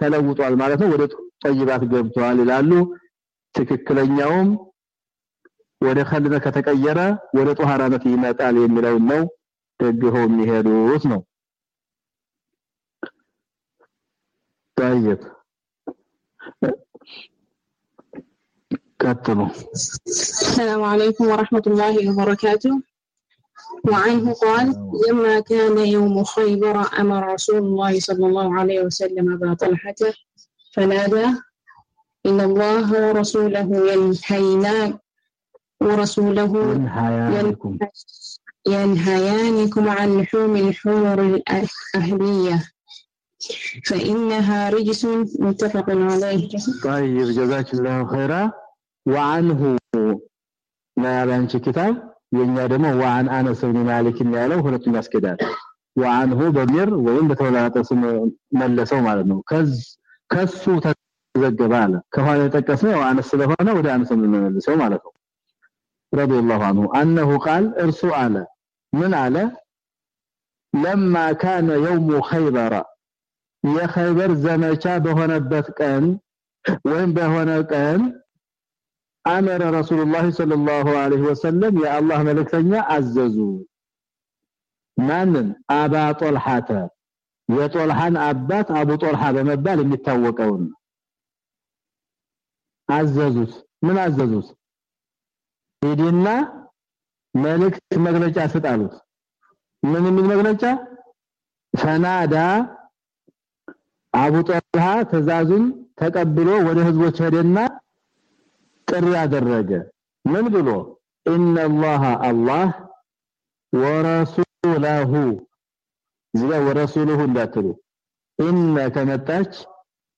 A: ተለውጧል ማለት ነው ወደ ጠይባት ገብቷል ይላሉ ትክክለኛውም ወደ ኸልነት ከተቀየረ ወደ ጧሃራነት ይመጣል የሚለው ነው ደግፈው የሚሄዱት ነው طيب كتبوا
B: السلام عليكم ورحمة الله وبركاته. وعنه قال لما كان يوم خيبر أمر رسول الله صلى الله عليه وسلم أبا طلحة فنادى إن الله ورسوله ينهيناك ورسوله
A: ينهيانكم.
B: ينهيانكم عن لحوم الحمر الأهلية. فإنها رجس متفق عليه.
A: طيب جزاك الله خيرا. وعنه ما ያላንቺ كتاب የኛ ደግሞ وعن انس بن مالك ያለው ሁለቱም ያስከዳል وعنه በሚር ወይም በተወላጠ ስም መለሰው ማለት ነው ከሱ ተዘገበ አለ ከኋላ የጠቀስነው ያው አነስ ስለሆነ ወደ አነስ የምንመልሰው ማለት ነው رضي الله عنه انه قال ارسو على من على لما كان يوم خيبر የኸይበር ዘመቻ በሆነበት ቀን ወይም በሆነ ቀን አመረ ረሱላህ ሰለላሁ ዐለይሂ ወሰለም የአላህ መልእክተኛ አዘዙ። ማንን? አባ ጦልሐተ። የጦልሐን አባት አቡ ጦልሐ በመባል የሚታወቀውን አዘዙት። ምን አዘዙት? ሂድና መልእክት መግለጫ ስጣሉት። ምን የሚል መግለጫ? ፈናዳ አቡ ጦልሃ ትእዛዙን ተቀብሎ ወደ ህዝቦች ሄደና ጥሪ ያደረገ ምን ብሎ? ኢነላህ አላህ ወረሱለሁ እዚጋ ወረሱሉሁ እንዳትሉ። ኢነ ከመጣች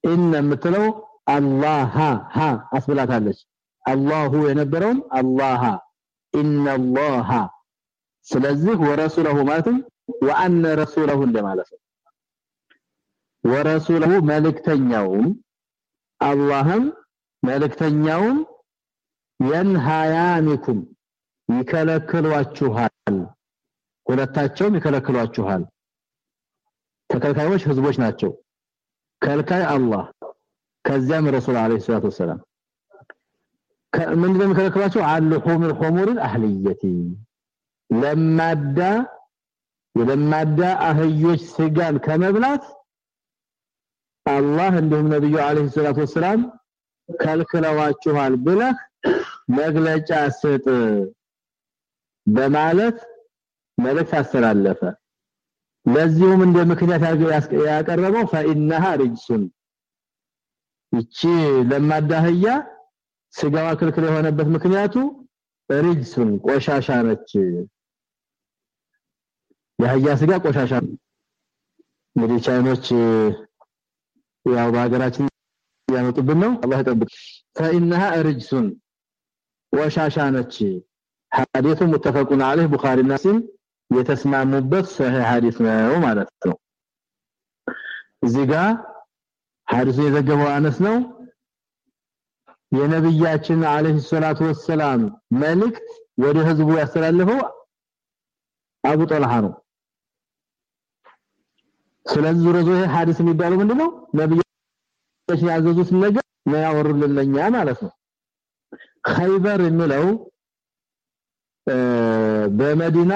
A: ኢነ የምትለው አላህ ሀ አስብላታለች። አላሁ የነበረውም አላህ ኢነላህ ስለዚህ ወረሱለሁ ማለትም ወአነ ረሱለሁ እንደማለት ነው። ወረሱለሁ መልእክተኛውም አላህም መልእክተኛውም የንሃያኒኩም ይከለክሏችኋል ሁለታቸውም ይከለክሏችኋል ተከልካዮች ህዝቦች ናቸው ከልካይ አላህ ከዚያም ረሱል አለይሂ ሰላቱ ወሰለም ምንድነው የሚከለክሏቸው አልሁም الحمور الاهليه ለማዳ የለማዳ አህዮች ስጋን ከመብላት አላህ እንዲሁም ነብዩ አለይሂ ሰላቱ ወሰለም ከልክለዋችኋል ብለህ መግለጫ ስጥ በማለት መልእክት አስተላለፈ። ለዚሁም እንደ ምክንያት ያቀረበው فإنها رجس እቺ ለማዳህያ ስጋዋ ክልክል የሆነበት ምክንያቱ ርጅሱን ቆሻሻ ነች። የአህያ ስጋ ቆሻሻ እንግዲህ ቻይኖች ያው በሀገራችን ያመጡብን ነው። አላህ ይጠብቅ። فإنها رجس ቆሻሻ ነች ሐዲሱ ሙተፈቁን عليه ቡኻሪና ሙስሊም የተስማሙበት ሰሂህ ሐዲስ ነው ማለት ነው እዚህ ጋር ሐዲሱ የዘገበው አነስ ነው የነብያችን አለይሂ ሰላቱ ወሰላም መልእክት ወደ ህዝቡ ያስተላለፈው አቡ ጦልሃ ነው ስለዚህ ዙሮ ዙሮ ሐዲስ የሚባለው ምንድነው ነብያችን ያዘዙት ነገር ነው ያወሩልን ለኛ ማለት ነው ኸይበር የሚለው በመዲና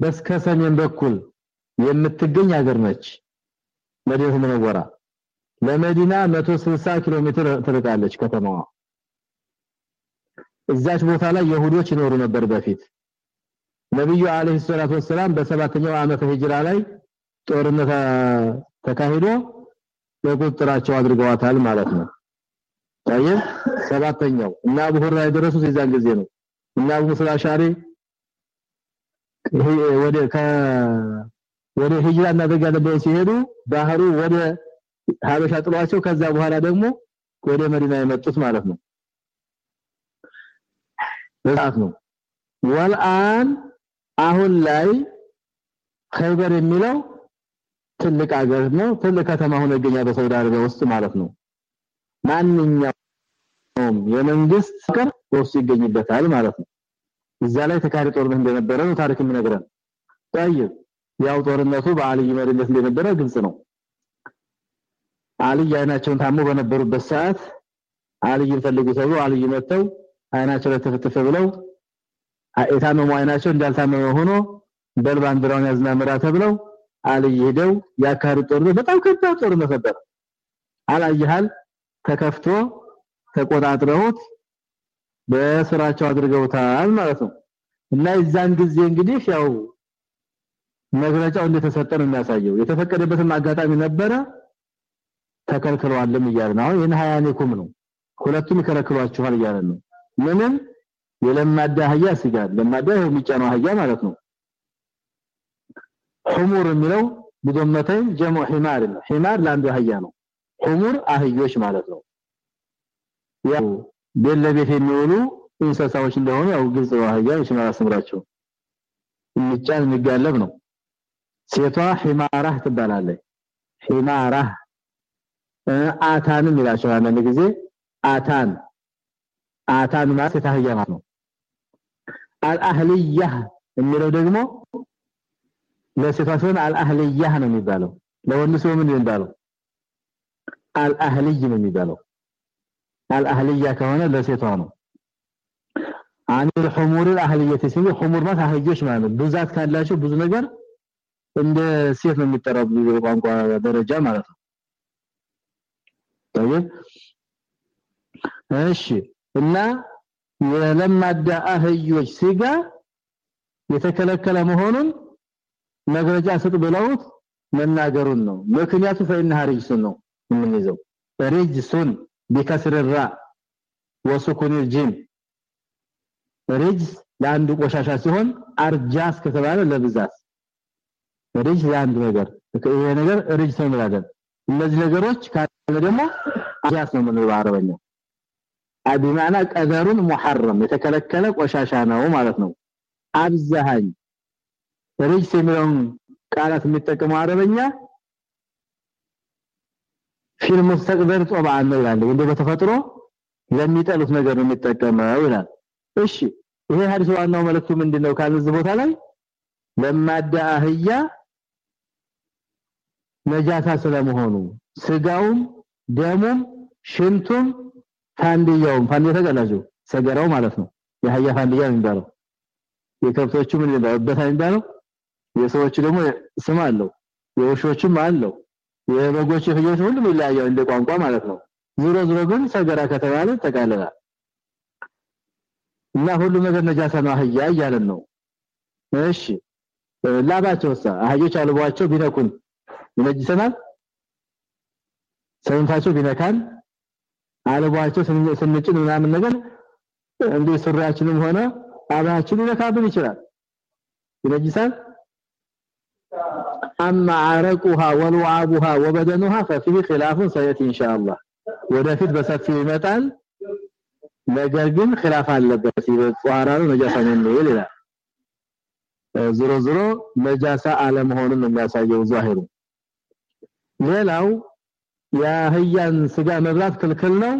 A: በስከ ሰሜን በኩል የምትገኝ ሀገር ነች። መዲና ሙነወራ ለመዲና 160 ኪሎ ሜትር ትርቃለች ከተማዋ። እዛች ቦታ ላይ ይሁዶች ይኖሩ ነበር በፊት። ነብዩ አለይሂ ሰላቱ ወሰላም በሰባተኛው ዓመተ ሂጅራ ላይ ጦርነት ተካሂዶ በቁጥጥራቸው አድርገዋታል ማለት ነው ታየህ ሰባተኛው እና አቡ ሁረይራ የደረሱት የዛን ጊዜ ነው። እና አቡ ሙሳ አሻሪ ወደ ወደ ሂጅራ እናደርጋለን ሲሄዱ ባህሩ ወደ ሀበሻ ጥሏቸው ከዛ በኋላ ደግሞ ወደ መዲና የመጡት ማለት ነው። በዛት ነው። ወልአን አሁን ላይ ኸይበር የሚለው ትልቅ አገር ነው። ትልቅ ከተማ ሆኖ ይገኛል በሳውዲ አረቢያ ውስጥ ማለት ነው ማንኛውም የመንግስት ፍቅር ውስጥ ይገኝበታል ማለት ነው እዛ ላይ ተካሪ ጦርነት እንደነበረ ነው ታሪክ የሚነግረን طيب ያው ጦርነቱ በአልይ መሪነት እንደነበረ ግልጽ ነው አልይ አይናቸውን ታሞ በነበሩበት ሰዓት አልይን ፈልጉ ተብሎ አልይ መተው አይናቸው ላይ ተፈተፈ ብለው የታመሙ አይናቸው እንዳልታመመ ሆኖ በል ባንዲራውን ያዝና ምራ ተብለው አልይ ሄደው ያካሪ ጦርነት በጣም ከባድ ጦርነት ነበር አላየሃል ተከፍቶ ተቆጣጥረውት በስራቸው አድርገውታል ማለት ነው። እና የዛን ጊዜ እንግዲህ ያው መግለጫው እንደተሰጠ ነው የሚያሳየው። የተፈቀደበትም አጋጣሚ ነበረ ተከልክለዋልም እያለ ነው። ይሄን ሀያኒኩም ነው። ሁለቱም ይከለክሏችኋል እያለ ነው። ምንም የለማዳ አህያ ስጋ ለማዳ የሚጫነው አህያ ማለት ነው። ሑሙር የሚለው ጀሙ ሒማር ነው። ሒማር ለአንዱ አህያ ነው ሑሙር አህዮች ማለት ነው። ያው ቤት ለቤት የሚውሉ እንስሳዎች እንደሆኑ ያው ግልጽ አህያ ይችላል አስምራቸው የሚጫን የሚጋለብ ነው። ሴቷ ሒማራህ ትባላለች። ሒማራህ አታንም ይላቸው አንዳንድ ጊዜ አታን። አታን ማለት የታህያ ማለት ነው። አልአህልያህ የሚለው ደግሞ ለሴቷ ሲሆን አልአህልያህ ነው የሚባለው። ለወንድ ሲሆን ምን የሚባለው አልአህልይ ነው የሚባለው አልአህልያ ከሆነ ለሴቷ ነው አን الحمور الاهليه ሲሉ ሑሙር ማለት አህዮች ማለት ብዛት ካላቸው ብዙ ነገር እንደ ሴት ነው የሚጠራው ቋንቋ ደረጃ ማለት ነው طيب እሺ እና የለማዳ አህዮች ስጋ የተከለከለ መሆኑን መግለጫ ስጥ ብለውት መናገሩን ነው ምክንያቱ فإنها رجس ነው የምንይዘው ሬጅሱን ቢከስርራ ወሱኩን ጂም ሬጅስ ለአንዱ ቆሻሻ ሲሆን አርጃስ ከተባለ ለብዛት። ሬጅስ ለአንዱ ነገር ይሄ ነገር ሬጅስ ነው ማለት እነዚህ ነገሮች ካለ ደግሞ አርጃስ ነው ማለት በአረበኛ። አብማና ቀደሩን محرم የተከለከለ ቆሻሻ ነው ማለት ነው። አብዛኝ ሬጅስ የሚለውን ቃላት የሚጠቀመው አረበኛ في المستقذر طبعا ነው ይላል እንደ በተፈጥሮ ለሚጠሉት ነገር የሚጠቀመው ይላል። እሺ ይሄ ሐዲስ ዋናው መልእክቱ ምንድነው ካልዚህ ቦታ ላይ ለማዳ አህያ ነጃሳ ስለመሆኑ ስጋውም ደሙም ሽንቱም ፋንድያውም ፋንድያ ተገላጁ ሰገራው ማለት ነው። የአህያ ፋንድያ የሚባለው። የከብቶቹ ምን ይባላል የሚባለው? የሰዎች ደግሞ ስም አለው የውሾችም አለው የበጎች የፍየሎች ሁሉም ይለያያል እንደ ቋንቋ ማለት ነው። ዙሮ ዙሮ ግን ሰገራ ከተባለ ተቃለላል እና ሁሉም ነገር ነጃሳ ነው አህያ እያለን ነው። እሺ ላባቸውሳ አህዮች አልቧቸው ቢነኩን ይነጅሰናል? ሰውነታቸው ቢነካን? አልቧቸው ስንጭን ምናምን ነገር እንደ ሱሪያችንም ሆነ አባችን ሊነካብን ይችላል። ይነጅሳል اما عرقها ولعابها وبدنها ففيه خلاف سياتي ان شاء الله ወደፊት በሰፊው ይመጣል ነገር ግን خلاف አለበት ጧራሩ ነጃሳ ነው ይላል ዝሮ ዝሮ ነጃሳ አለመሆኑን የሚያሳየው ዛሂሩ ሌላው የአህያን ስጋ መብላት ክልክል ነው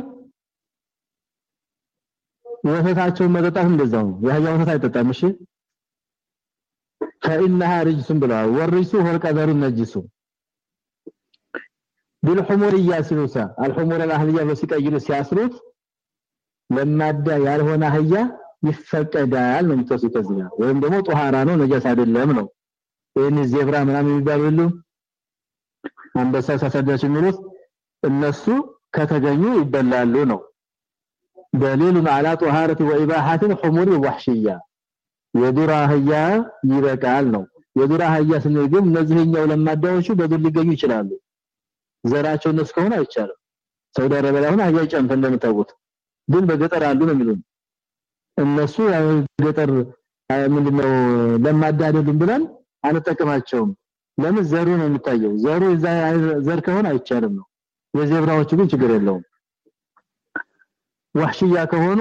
A: ወተታቸውን መጠጣት እንደዛው ነው የአህያ ወተት አይጠጣም እሺ ፈኢነሃ ርጅሱን ብለዋል። ወርሱ ወልቀደሩ ነጅሱ ቢልሑሙር እያስሉሳ አልሑሙር አህልያ ብሎ ሲቀይሩ ሲያስሩት ለማዳ ያልሆነ አህያ ይፈቀዳል ነው የሚጠሱ ከዚህ ወይም ደግሞ ጦሃራ ነው ነጃስ አይደለም ነው። ይህን ዜብራ ምናምን የሚባሉ ሁሉ አንበሳ ሳሳዳች የሚሉት እነሱ ከተገኙ ይበላሉ ነው። ደሊሉን አላ ጦሃረቲ ወኢባሃትን ሑሙር ወሕሽያ የዱር አህያ ይበቃል ነው። የዱር አህያ ስንል ግን እነዚህኛው ለማዳዎቹ በዱር ሊገኙ ይችላሉ። ዘራቸው እነሱ ከሆነ አይቻልም። ሳውዲ አረቢያ ላይ አህያ ጨምተ እንደምታውቁት። ግን በገጠር አሉ ነው የሚሉን። እነሱ ገጠር ምንድነው ለማዳ አይደሉም ብለን አንጠቀማቸውም። ለምን? ዘሩ ነው የሚታየው። ዘሩ ዘር ከሆነ አይቻልም ነው። የዜብራዎቹ ግን ችግር የለውም። ወህሽያ ከሆኑ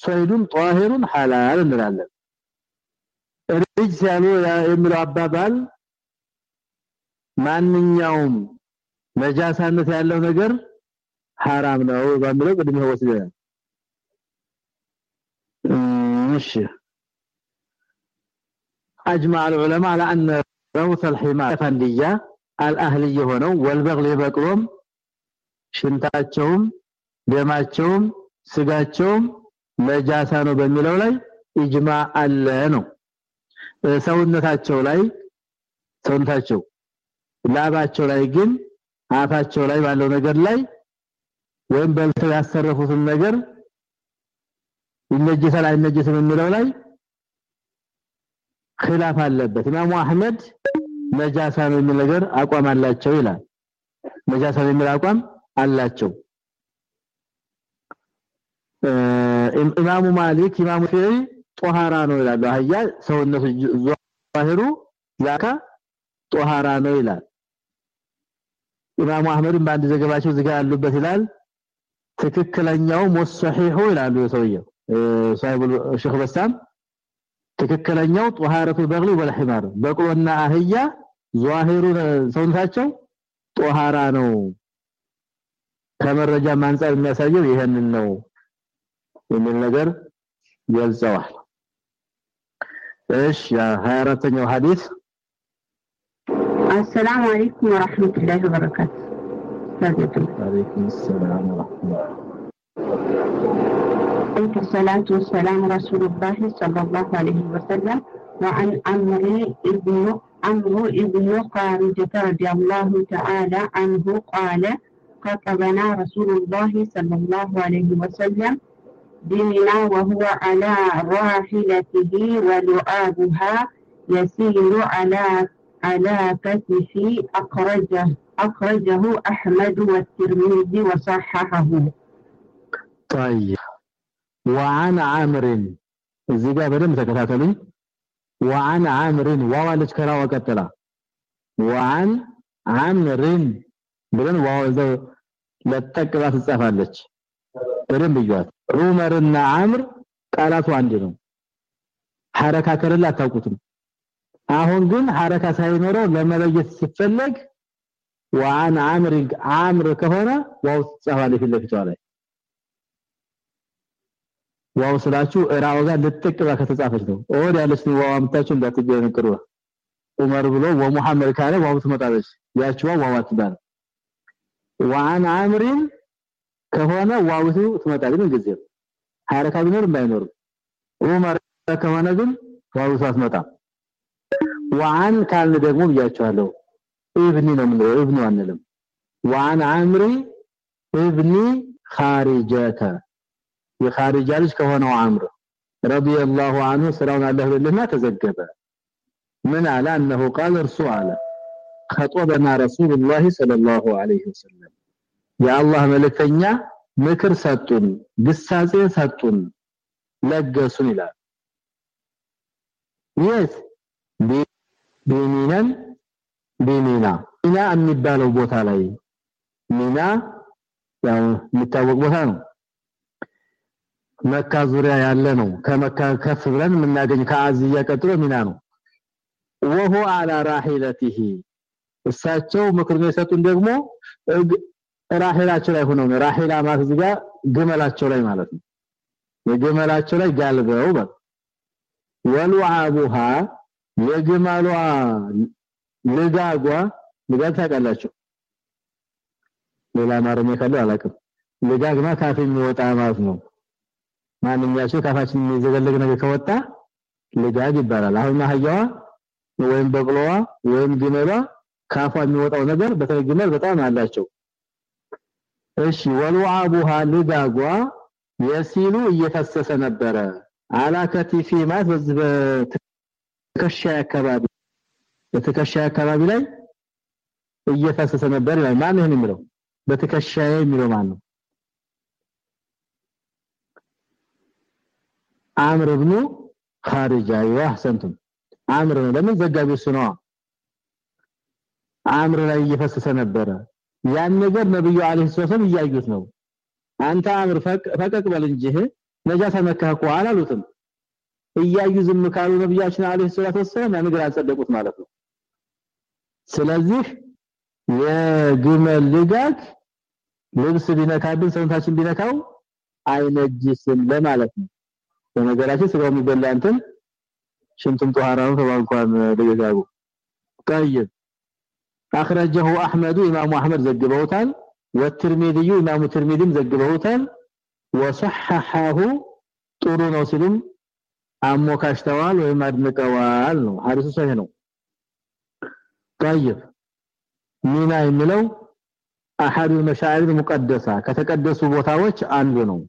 A: ሶይዱን ጧሂሩን ሐላል እንላለን ርጅ ያሉ የሚለው አባባል ማንኛውም ነጃሳነት ያለው ነገር حرام ነው በሚለው ቅድም ወስደናል እሺ። اجمع العلماء على ان روث الحمار فنديه الاهلي ሆነው والبغل يبقلوم ሽንታቸውም ደማቸውም ስጋቸውም ነጃሳ ነው በሚለው ላይ ኢጅማ አለ ነው። ሰውነታቸው ላይ ሰውነታቸው ላባቸው ላይ ግን አፋቸው ላይ ባለው ነገር ላይ ወይም በልተው ያሰረፉትን ነገር ይነጀሳል አይነጀስም የሚለው ላይ ኺላፍ አለበት። ኢማሙ አህመድ ነጃሳ ነው የሚል ነገር አቋም አላቸው ይላል። ነጃሳ የሚል አቋም አላቸው። ኢማሙ ማሊክ ኢማሙ ሸፊዒ ጦሃራ ነው ይላሉ አህያ ሰውነቱ ዛሂሩ ዛካ ጦሃራ ነው ይላል። ኢማሙ አህመድም በአንድ ዘገባቸው ዝጋ ያሉበት ይላል ትክክለኛው ሙሰሂሁ ይላሉ ሰውየው። ሳይቡ ሼክ በሳም ትክክለኛው ጧሃረቱ በግሊ ወልሂማር በቅሎና አህያ ዛሂሩ ሰውነታቸው ጧሃራ ነው። ከመረጃ ማንጻር የሚያሳየው ይሄንን ነው የሚል ነገር ገልጸዋል እሺ ያ 24ኛው ሐዲስ
D: السلام عليكم ورحمة الله وبركاته استاذ
A: عليكم السلام ورحمة الله
D: عليك الصلاة والسلام رسول الله صلى الله عليه وسلم وعن عمرو ابن عمرو ابن خارجة رضي الله تعالى عنه قال خطبنا رسول الله صلى الله عليه وسلم بمنى وهو على راحلته ولؤابها يسير على على كتفي أخرجه أخرجه أحمد والترمذي وصححه
A: طيب وعن عامر እዚህ ጋር በደንብ ተከታተሉኝ وعن عامر ዋዋለች ከራዋ ቀጥላ وعن عامر ብለን ዋው እዛው ለጠቅባ ትጻፋለች በደንብ ይያት ዑመርና አምር ቃላቱ አንድ ነው ሐረካ ከሌለ አታውቁትም አሁን ግን ሐረካ ሳይኖረው ለመለየት ሲፈለግ وعن عمرو عمرو ከሆነ ዋው ጽፋለ ፊት ለፊቷ ላይ ዋው ስላችሁ እራው ጋር ልጥቅባ ከተጻፈች ነው ኦድ ያለች ነው ዋው አምጣችሁ እንዳትገነቅሩ ዑመር ብሎ ወሙሐመድ ካለ ዋው ትመጣለች ያቺዋ ዋው አትባል وعن عمرو ከሆነ ዋውቱ ትመጣለች ምን ጊዜ ሐረካ ቢኖር ባይኖር ዑመር ከሆነ ግን ዋውቱ አትመጣም وعن ካልን ደግሞ ብያቸዋለሁ ابني ነው ምንለው ابن አንልም وعن عمرو ابن خارجه የኻሪጃ ልጅ ከሆነው አምር رضي الله عنه ስራውን አላህ ለልና ተዘገበ ምን አለ انه قال እርሱ አለ خطبنا رسول الله صلى الله عليه وسلم የአላህ መልእክተኛ ምክር ሰጡን ግሳጼ ሰጡን ለገሱን ይላል። የት? ቢሚናን ቢሚና ሚና የሚባለው ቦታ ላይ ሚና ያው የሚታወቅ ቦታ ነው። መካ ዙሪያ ያለ ነው። ከመካ ከፍ ብለን የምናገኝ ከአዝያ ቀጥሎ ሚና ነው። ወሆ አላ ራሂለቲሂ እሳቸው ምክሩን የሰጡን ደግሞ ራሂላቸው ላይ ሆነው ነው። ራሂላ ማለት እዚህ ጋር ግመላቸው ላይ ማለት ነው። የግመላቸው ላይ ጋልበው በል ወሉዓቡሃ የግመሏ ልጋጓ ልጋግ ታውቃላችሁ? ሌላ አማርኛ ካለው አላውቅም። ልጋግማ ካፍ የሚወጣ ማለት ነው። ማንኛቸው ካፋችን የሚዘገለግ ነገር ከወጣ ልጋግ ይባላል። አሁን አህያዋ ወይም በቅሎዋ ወይም ግመሏ ካፏ የሚወጣው ነገር በተለይ ግመል በጣም አላቸው እሺ ወልዋቡሃ ልጋጓ የሲሉ እየፈሰሰ ነበረ። አላ ከቲፊ ማለት በዚህ በትከሻ አካባቢ በትከሻ አካባቢ ላይ እየፈሰሰ ነበር ይላል። ማን ይሄን የሚለው? በትከሻዬ የሚለው ማን ነው? አምር ብኑ ኻሪጃ። ይዋህሰንቱም አምር ነው። ለምን? ዘጋቢው ነው። አምር ላይ እየፈሰሰ ነበረ ያን ነገር ነብዩ አለይሂ ሰላም እያዩት ነው አንተ አምር ፈቀቅ በል እንጂ ነጃሳ መካህ እኮ አላሉትም እያዩ ዝም ካሉ ነብያችን አለይሂ ሰላቱ ወሰለም ያን ነገር አጸደቁት ማለት ነው ስለዚህ የግመል ልጋግ ልብስ ቢነካብን ሰውነታችን ቢነካው አይነጅስም ለማለት ነው በነገራችን ስጋው የሚበላ እንትን ሽንቱም ጧሃራ ነው ተባልኳን ለገዛጉ طيب اخرجه احمد امام احمد ዘግበውታል والترمذي امام الترمذي ዘግበውታል وصححه ጥሩ ነው ሲሉም አሞካሽተዋል ወይም አድንቀዋል ነው ሐዲሱ ሰሂህ ነው طيب ሚና የሚለው አሐዱ መሻዒር ሙቀደሳ ከተቀደሱ ቦታዎች አንዱ ነው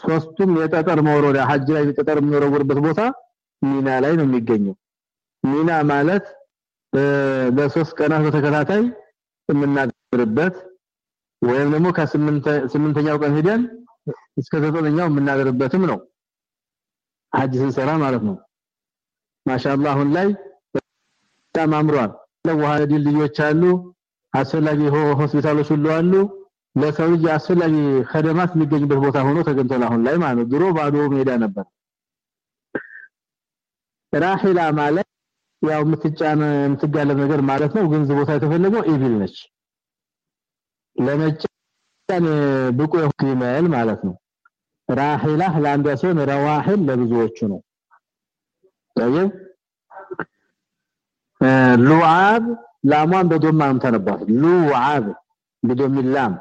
A: ሶስቱም የጠጠር መውረዳ ሐጅ ላይ የጠጠር የሚወረወርበት ቦታ ሚና ላይ ነው የሚገኘው ሚና ማለት ለሶስት ቀናት በተከታታይ የምናገርበት ወይም ደግሞ ከስምንተኛው ቀን ሄደን እስከ ዘጠነኛው የምናገርበትም ነው። ሐጅ ስንሰራ ማለት ነው። ማሻአላህ አሁን ላይ በጣም አምሯል። ለውሃ ድልድዮች አሉ አስፈላጊ ሆስፒታሎች ሁሉ አሉ። ለሰው ልጅ አስፈላጊ ኸደማት የሚገኝበት ቦታ ሆኖ ተገኝቷል አሁን ላይ ማለት ድሮ ባዶ ሜዳ ነበር። ራሂላ ማለት ያው የምትጫን የምትጋለብ ነገር ማለት ነው ግን ቦታ የተፈለገው ኢቢል ነች ለመጫን ብቁ ይመል ማለት ነው ራሂላ ለአንዷ ሲሆን ረዋሂል ለብዙዎቹ ነው طيب ሉዓብ ላሟን በዶማ ነው ተነባው ሉዓብ በዶም ላም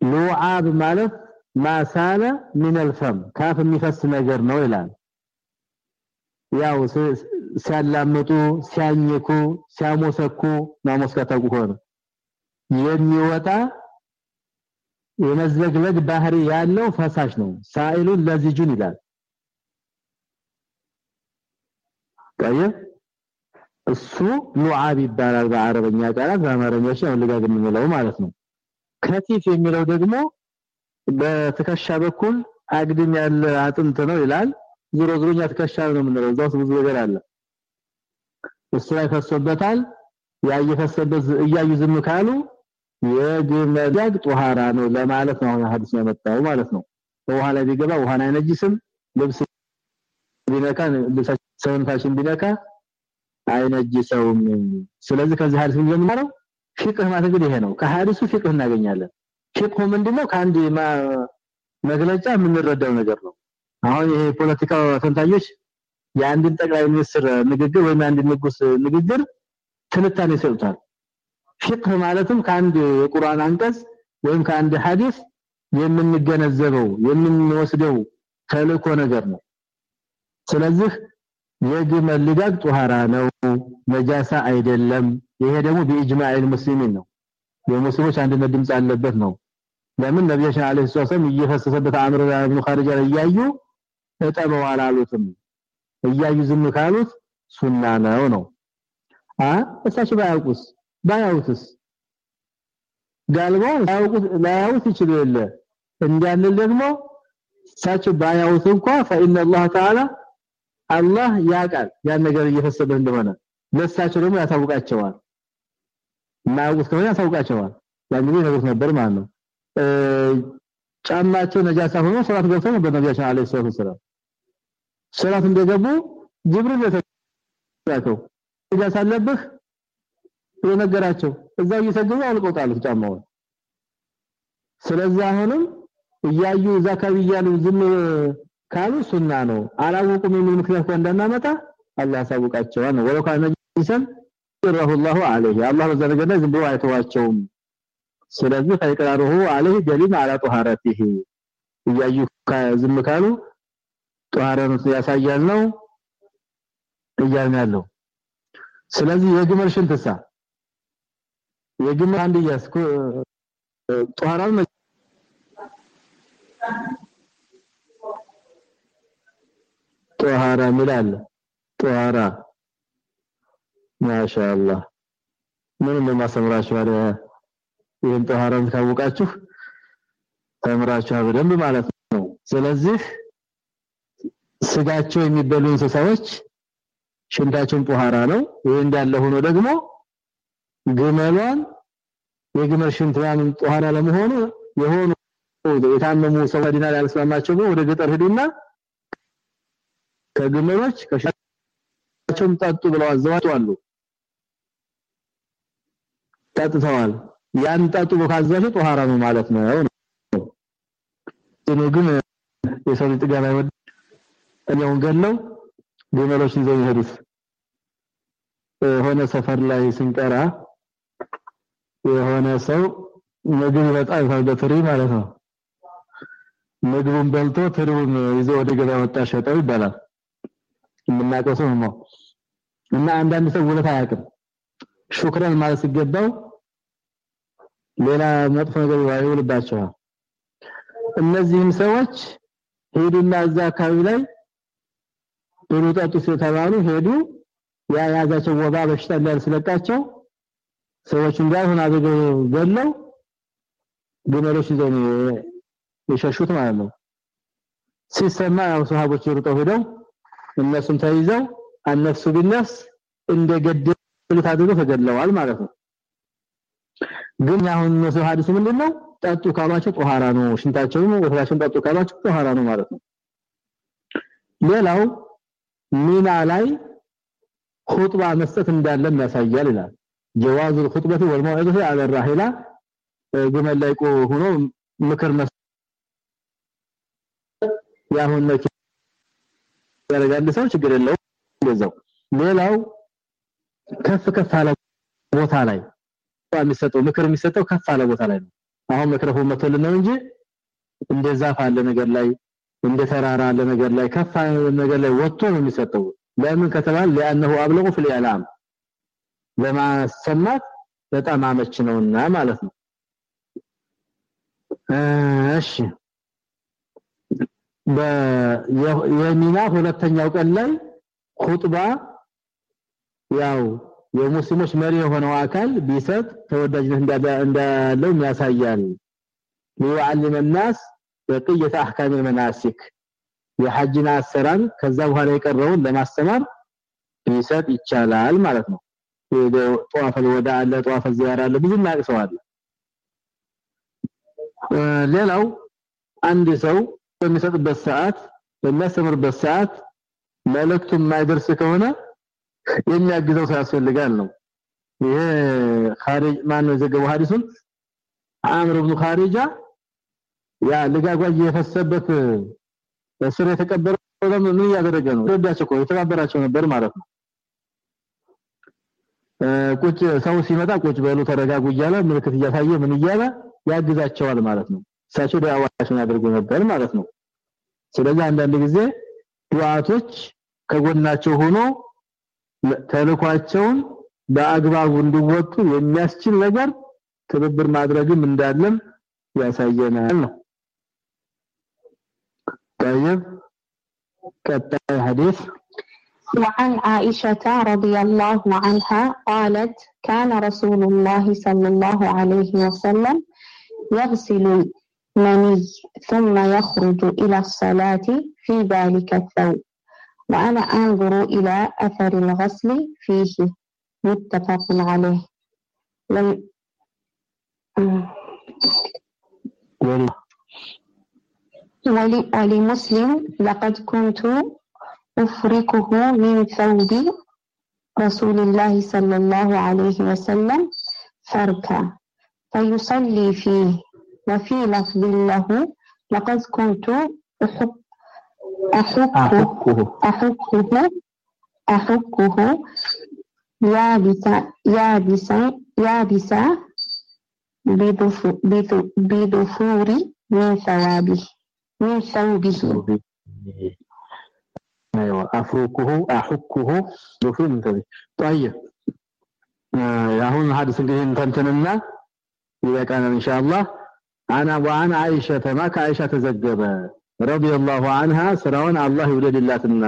A: ሉዓብ ማለት ማሳለ ምን الفم ካፍ የሚፈስ ነገር ነው ይላል ያው ሲያላምጡ፣ ሲያኝኩ፣ ሲያሞሰኩ ማሞስከተጉ ሆነ የሚወጣ የመዘግለግ ባህሪ ያለው ፈሳሽ ነው። ሳኢሉን ለዚጁን ይላል። ታየ እሱ ሉዓብ ይባላል በአረበኛ ቃላት፣ በአማርኛዎች ነው ልጋግ የምንለው ማለት ነው። ከቲፍ የሚለው ደግሞ በትከሻ በኩል አግድም ያለ አጥንት ነው ይላል። ዙሮ ዙሮኛ ትከሻ ነው የምንለው። እዛው ብዙ ነገር አለ። እሱ ላይ ፈሶበታል። ያየፈሰበት እያዩ ዝም ካሉ የግመል ዳግ ጧሃራ ነው ለማለት ነው ሐዲስ ያመጣው ማለት ነው። ውሃ ላይ ቢገባ ውሃን አይነጅስም። ልብስ ቢነካ ሰውነታችን ቢነካ አይነጅሰውም። ስለዚህ ከዚህ ሐዲስ የምንጀምረው ፊቅህ ማለት እንግዲህ ይሄ ነው። ከሐዲሱ ፊቅህ እናገኛለን። ፊቅሁ ምንድነው? ከአንድ መግለጫ የምንረዳው ነገር ነው አሁን ይሄ ፖለቲካ ተንታኞች የአንድን ጠቅላይ ሚኒስትር ንግግር ወይም አንድ ንጉስ ንግግር ትንታኔ ይሰጡታል ፊቅህ ማለትም ከአንድ የቁርአን አንቀጽ ወይም ከአንድ ሐዲስ የምንገነዘበው የምንወስደው ተልእኮ ነገር ነው። ስለዚህ የግመል ልጋግ ጧሃራ ነው ነጃሳ አይደለም። ይሄ ደግሞ በኢጅማዕ ሙስሊሚን ነው። የሙስሊሞች አንድነት ድምጽ አለበት ነው። ለምን ነብያችን አለይሂ ሰላም እየፈሰሰበት አምር ኢብኑ ላይ እያዩ እጠበው አላሉትም እያዩ ዝም ካሉት ሱና ነው ነው አ እሳቸው ባያውቁስ ባያውትስ ጋልባው ባያውቁት ላያውት ይችላል የለ እንዳንል ደግሞ እሳቸው ባያውት እንኳን فإن الله تعالى አላህ ያቃል ያን ነገር እየፈሰበ እንደሆነ ለሳቸው ደግሞ ያታውቃቸዋል ማያውቁት ከሆነ ያታውቃቸዋል ያን ጊዜ ነገሩት ነበር ማለት ነው ጫማቸው ነጃሳ ሆኖ ሶላት ገብተው ነበር ነብያችን አለይሂ ሰላም ሶላት እንደገቡ ጅብሪል ተላከው ነጃሳ አለብህ ብሎ ነገራቸው እዛው እየሰገዱ አልቆጣሉት ጫማውን ስለዚህ አሁንም እያዩ እዛ አካባቢ እያሉ ዝም ካሉ ሱና ነው አላወቁም የሚል ምክንያት እንኳን እንዳናመጣ አላህ ያሳውቃቸዋል ነው ወለካ ነጂሰን ይረሁ الله عليه አላህ በዛ ነገር ላይ ዝም ብሎ አይተዋቸውም ስለዚህ ፈይቀራሩሁ عليه دليل على طهارته እያዩ ዝም ካሉ ጧሃራነቱ ያሳያል ነው እያልን ያለው። ስለዚህ የግመል ሽንትሳ የግመል አንድ ያስኩ ጧሃራን ጧሃራ ሚላል ጧሃራ ማሻአላህ። ምንም ማሰምራችሁ አለ? ይሄን ጧሃራን ካወቃችሁ ተምራችሁ በደንብ ማለት ነው። ስለዚህ ስጋቸው የሚበሉ እንስሳዎች ሽንታቸውን ጧሃራ ነው። ይሄ እንዳለ ሆኖ ደግሞ ግመሏን የግመል ሽንቷን ጧሃራ ለመሆኑ የሆኑ የታመሙ ሰው ዲናር ያልስማማቸው ወደ ገጠር ሄዱና ከግመሎች ከሽንታቸውም ጠጡ ብለው አዘዋቸዋሉ ጠጥተዋል። ያን ጠጡ ካዛቸው ጧሃራ ነው ማለት ነው። ግን የሰው ልጅ ጥጋብ እኛውን ገለው ግመሎች ይዘው ይሄዱት የሆነ ሰፈር ላይ ስንቀራ የሆነ ሰው ምግብ በጣም በትሪ ማለት ነው። ምግቡን በልቶ ትሪውን ይዞ ወደ ገበያ ወጣ ሸጠው ይባላል። የምናውቀው ሰው ነው። እና አንዳንድ ሰው ውለታ አያውቅም። ሹክራን ማለት ሲገባው ሌላ መጥፎ ነገር ይውልባቸዋል። እነዚህም ሰዎች ሄዱና እዛ አካባቢ ላይ ብሉ ጠጡ ስለተባሉ ሄዱ። ያ ያዛቸው ወባ በሽታ እንዳልስለቃቸው ሰዎች እንዳይሆን አድርገው ገለው ግመሎች ይዘው የሸሹት ማለት ነው። ሲሰማ ያው ሰሃቦች ሩጠው ሄደው እነሱም ተይዘው አነፍሱ ቢነፍስ እንደገደሉት አድርገው ተገድለዋል ማለት ነው። ግን አሁን ነው ሐዲስ ምንድነው? ጠጡ ካሏቸው ጧሃራ ነው ሽንታቸውን ወተላሽን ጠጡ ካሏቸው ጧሃራ ነው ማለት ነው። ሌላው ሚና ላይ ኹጥባ መስጠት እንዳለም ያሳያል ይላል ጀዋዝ الخطبه والموعظه على الراحله ግመል ላይ ሆኖ ምክር ያሁን ነው ያረጋል ሰው ችግር የለው እንደዛው ሌላው ከፍ ከፍ አለ ቦታ ላይ የሚሰጠው ምክር የሚሰጠው ከፍ አለ ቦታ ላይ ነው አሁን መክረፉ መተል ነው እንጂ እንደ ዛፍ አለ ነገር ላይ እንደ ተራራ አለ ነገር ላይ ከፍ አለ ነገር ላይ ወጥቶ ነው የሚሰጠው ለምን ከተባለ لانه ابلغ في الاعلام ለማሰማት በጣም አመች ነውና ማለት ነው እሺ በየሚና ሁለተኛው ቀን ላይ ኹጥባ ያው የሙስሊሞች መሪ የሆነው አካል ቢሰጥ ተወዳጅነት እንዳለው ያሳያል ليعلم الناس በቅየተ አህካሚል መናሲክ የሐጅን አሰራር ከዛ በኋላ የቀረውን ለማስተማር ሊሰጥ ይቻላል ማለት ነው። ጧፈ ወዳ አለ፣ ጧፈ ዚያራ አለ፣ ብዙ ናቅሰው ሌላው አንድ ሰው በሚሰጥበት ሰዓት በሚያስተምርበት ሰዓት መልእክቱ የማይደርስ ከሆነ የሚያግዘው ሰው ያስፈልጋል ነው። ይሄ ኻሪጅ ማን ነው የዘገበው ሐዲሱን? አምር ኢብኑ ኻሪጃ ያ ልጋጓጅ የፈሰበት እስር የተቀበረው ምን እያደረገ ነው? ረዳቸው እኮ የተባበራቸው ነበር ማለት ነው። ቁጭ ሰው ሲመጣ ቁጭ በሉ ተረጋጉ እያለ ምልክት እያሳየ ምን እያለ ያግዛቸዋል ማለት ነው። እሳቸው ዳዋቸውን ያደርጉ ነበር ማለት ነው። ስለዚህ አንዳንድ ጊዜ ዱዓቶች ከጎናቸው ሆኖ ተልኳቸውን በአግባቡ እንዲወጡ የሚያስችል ነገር ትብብር ማድረግም እንዳለም ያሳየናል ነው طيب كتاب الحديث.
D: وعن عائشة رضي الله عنها قالت كان رسول الله صلى الله عليه وسلم يغسل المني ثم يخرج إلى الصلاة في ذلك الثوب وأنا أنظر إلى أثر الغسل فيه. متفق عليه. لم... ولمسلم لقد كنت أفركه من ثوب رسول الله صلى الله عليه وسلم فركا فيصلي فيه وفي لفظ له لقد كنت أحك أحكه أحكه أحكه يابسا يابسا يابسا بظفور من ثوابه.
A: ሚንሳን ቢሂ አፍሩኩሁ አሑኩሁ ዶክቱ ምንተቢ ጣየ አሁን ሀዲስ እንግዲህ እንተንትንና ይበቃናል ኢንሻአላህ አና ወአን አይሸተ ማ ከአይሻ ተዘገበ ረዲየላሁ አንሃ ስራውን አላህ ይውደድላትና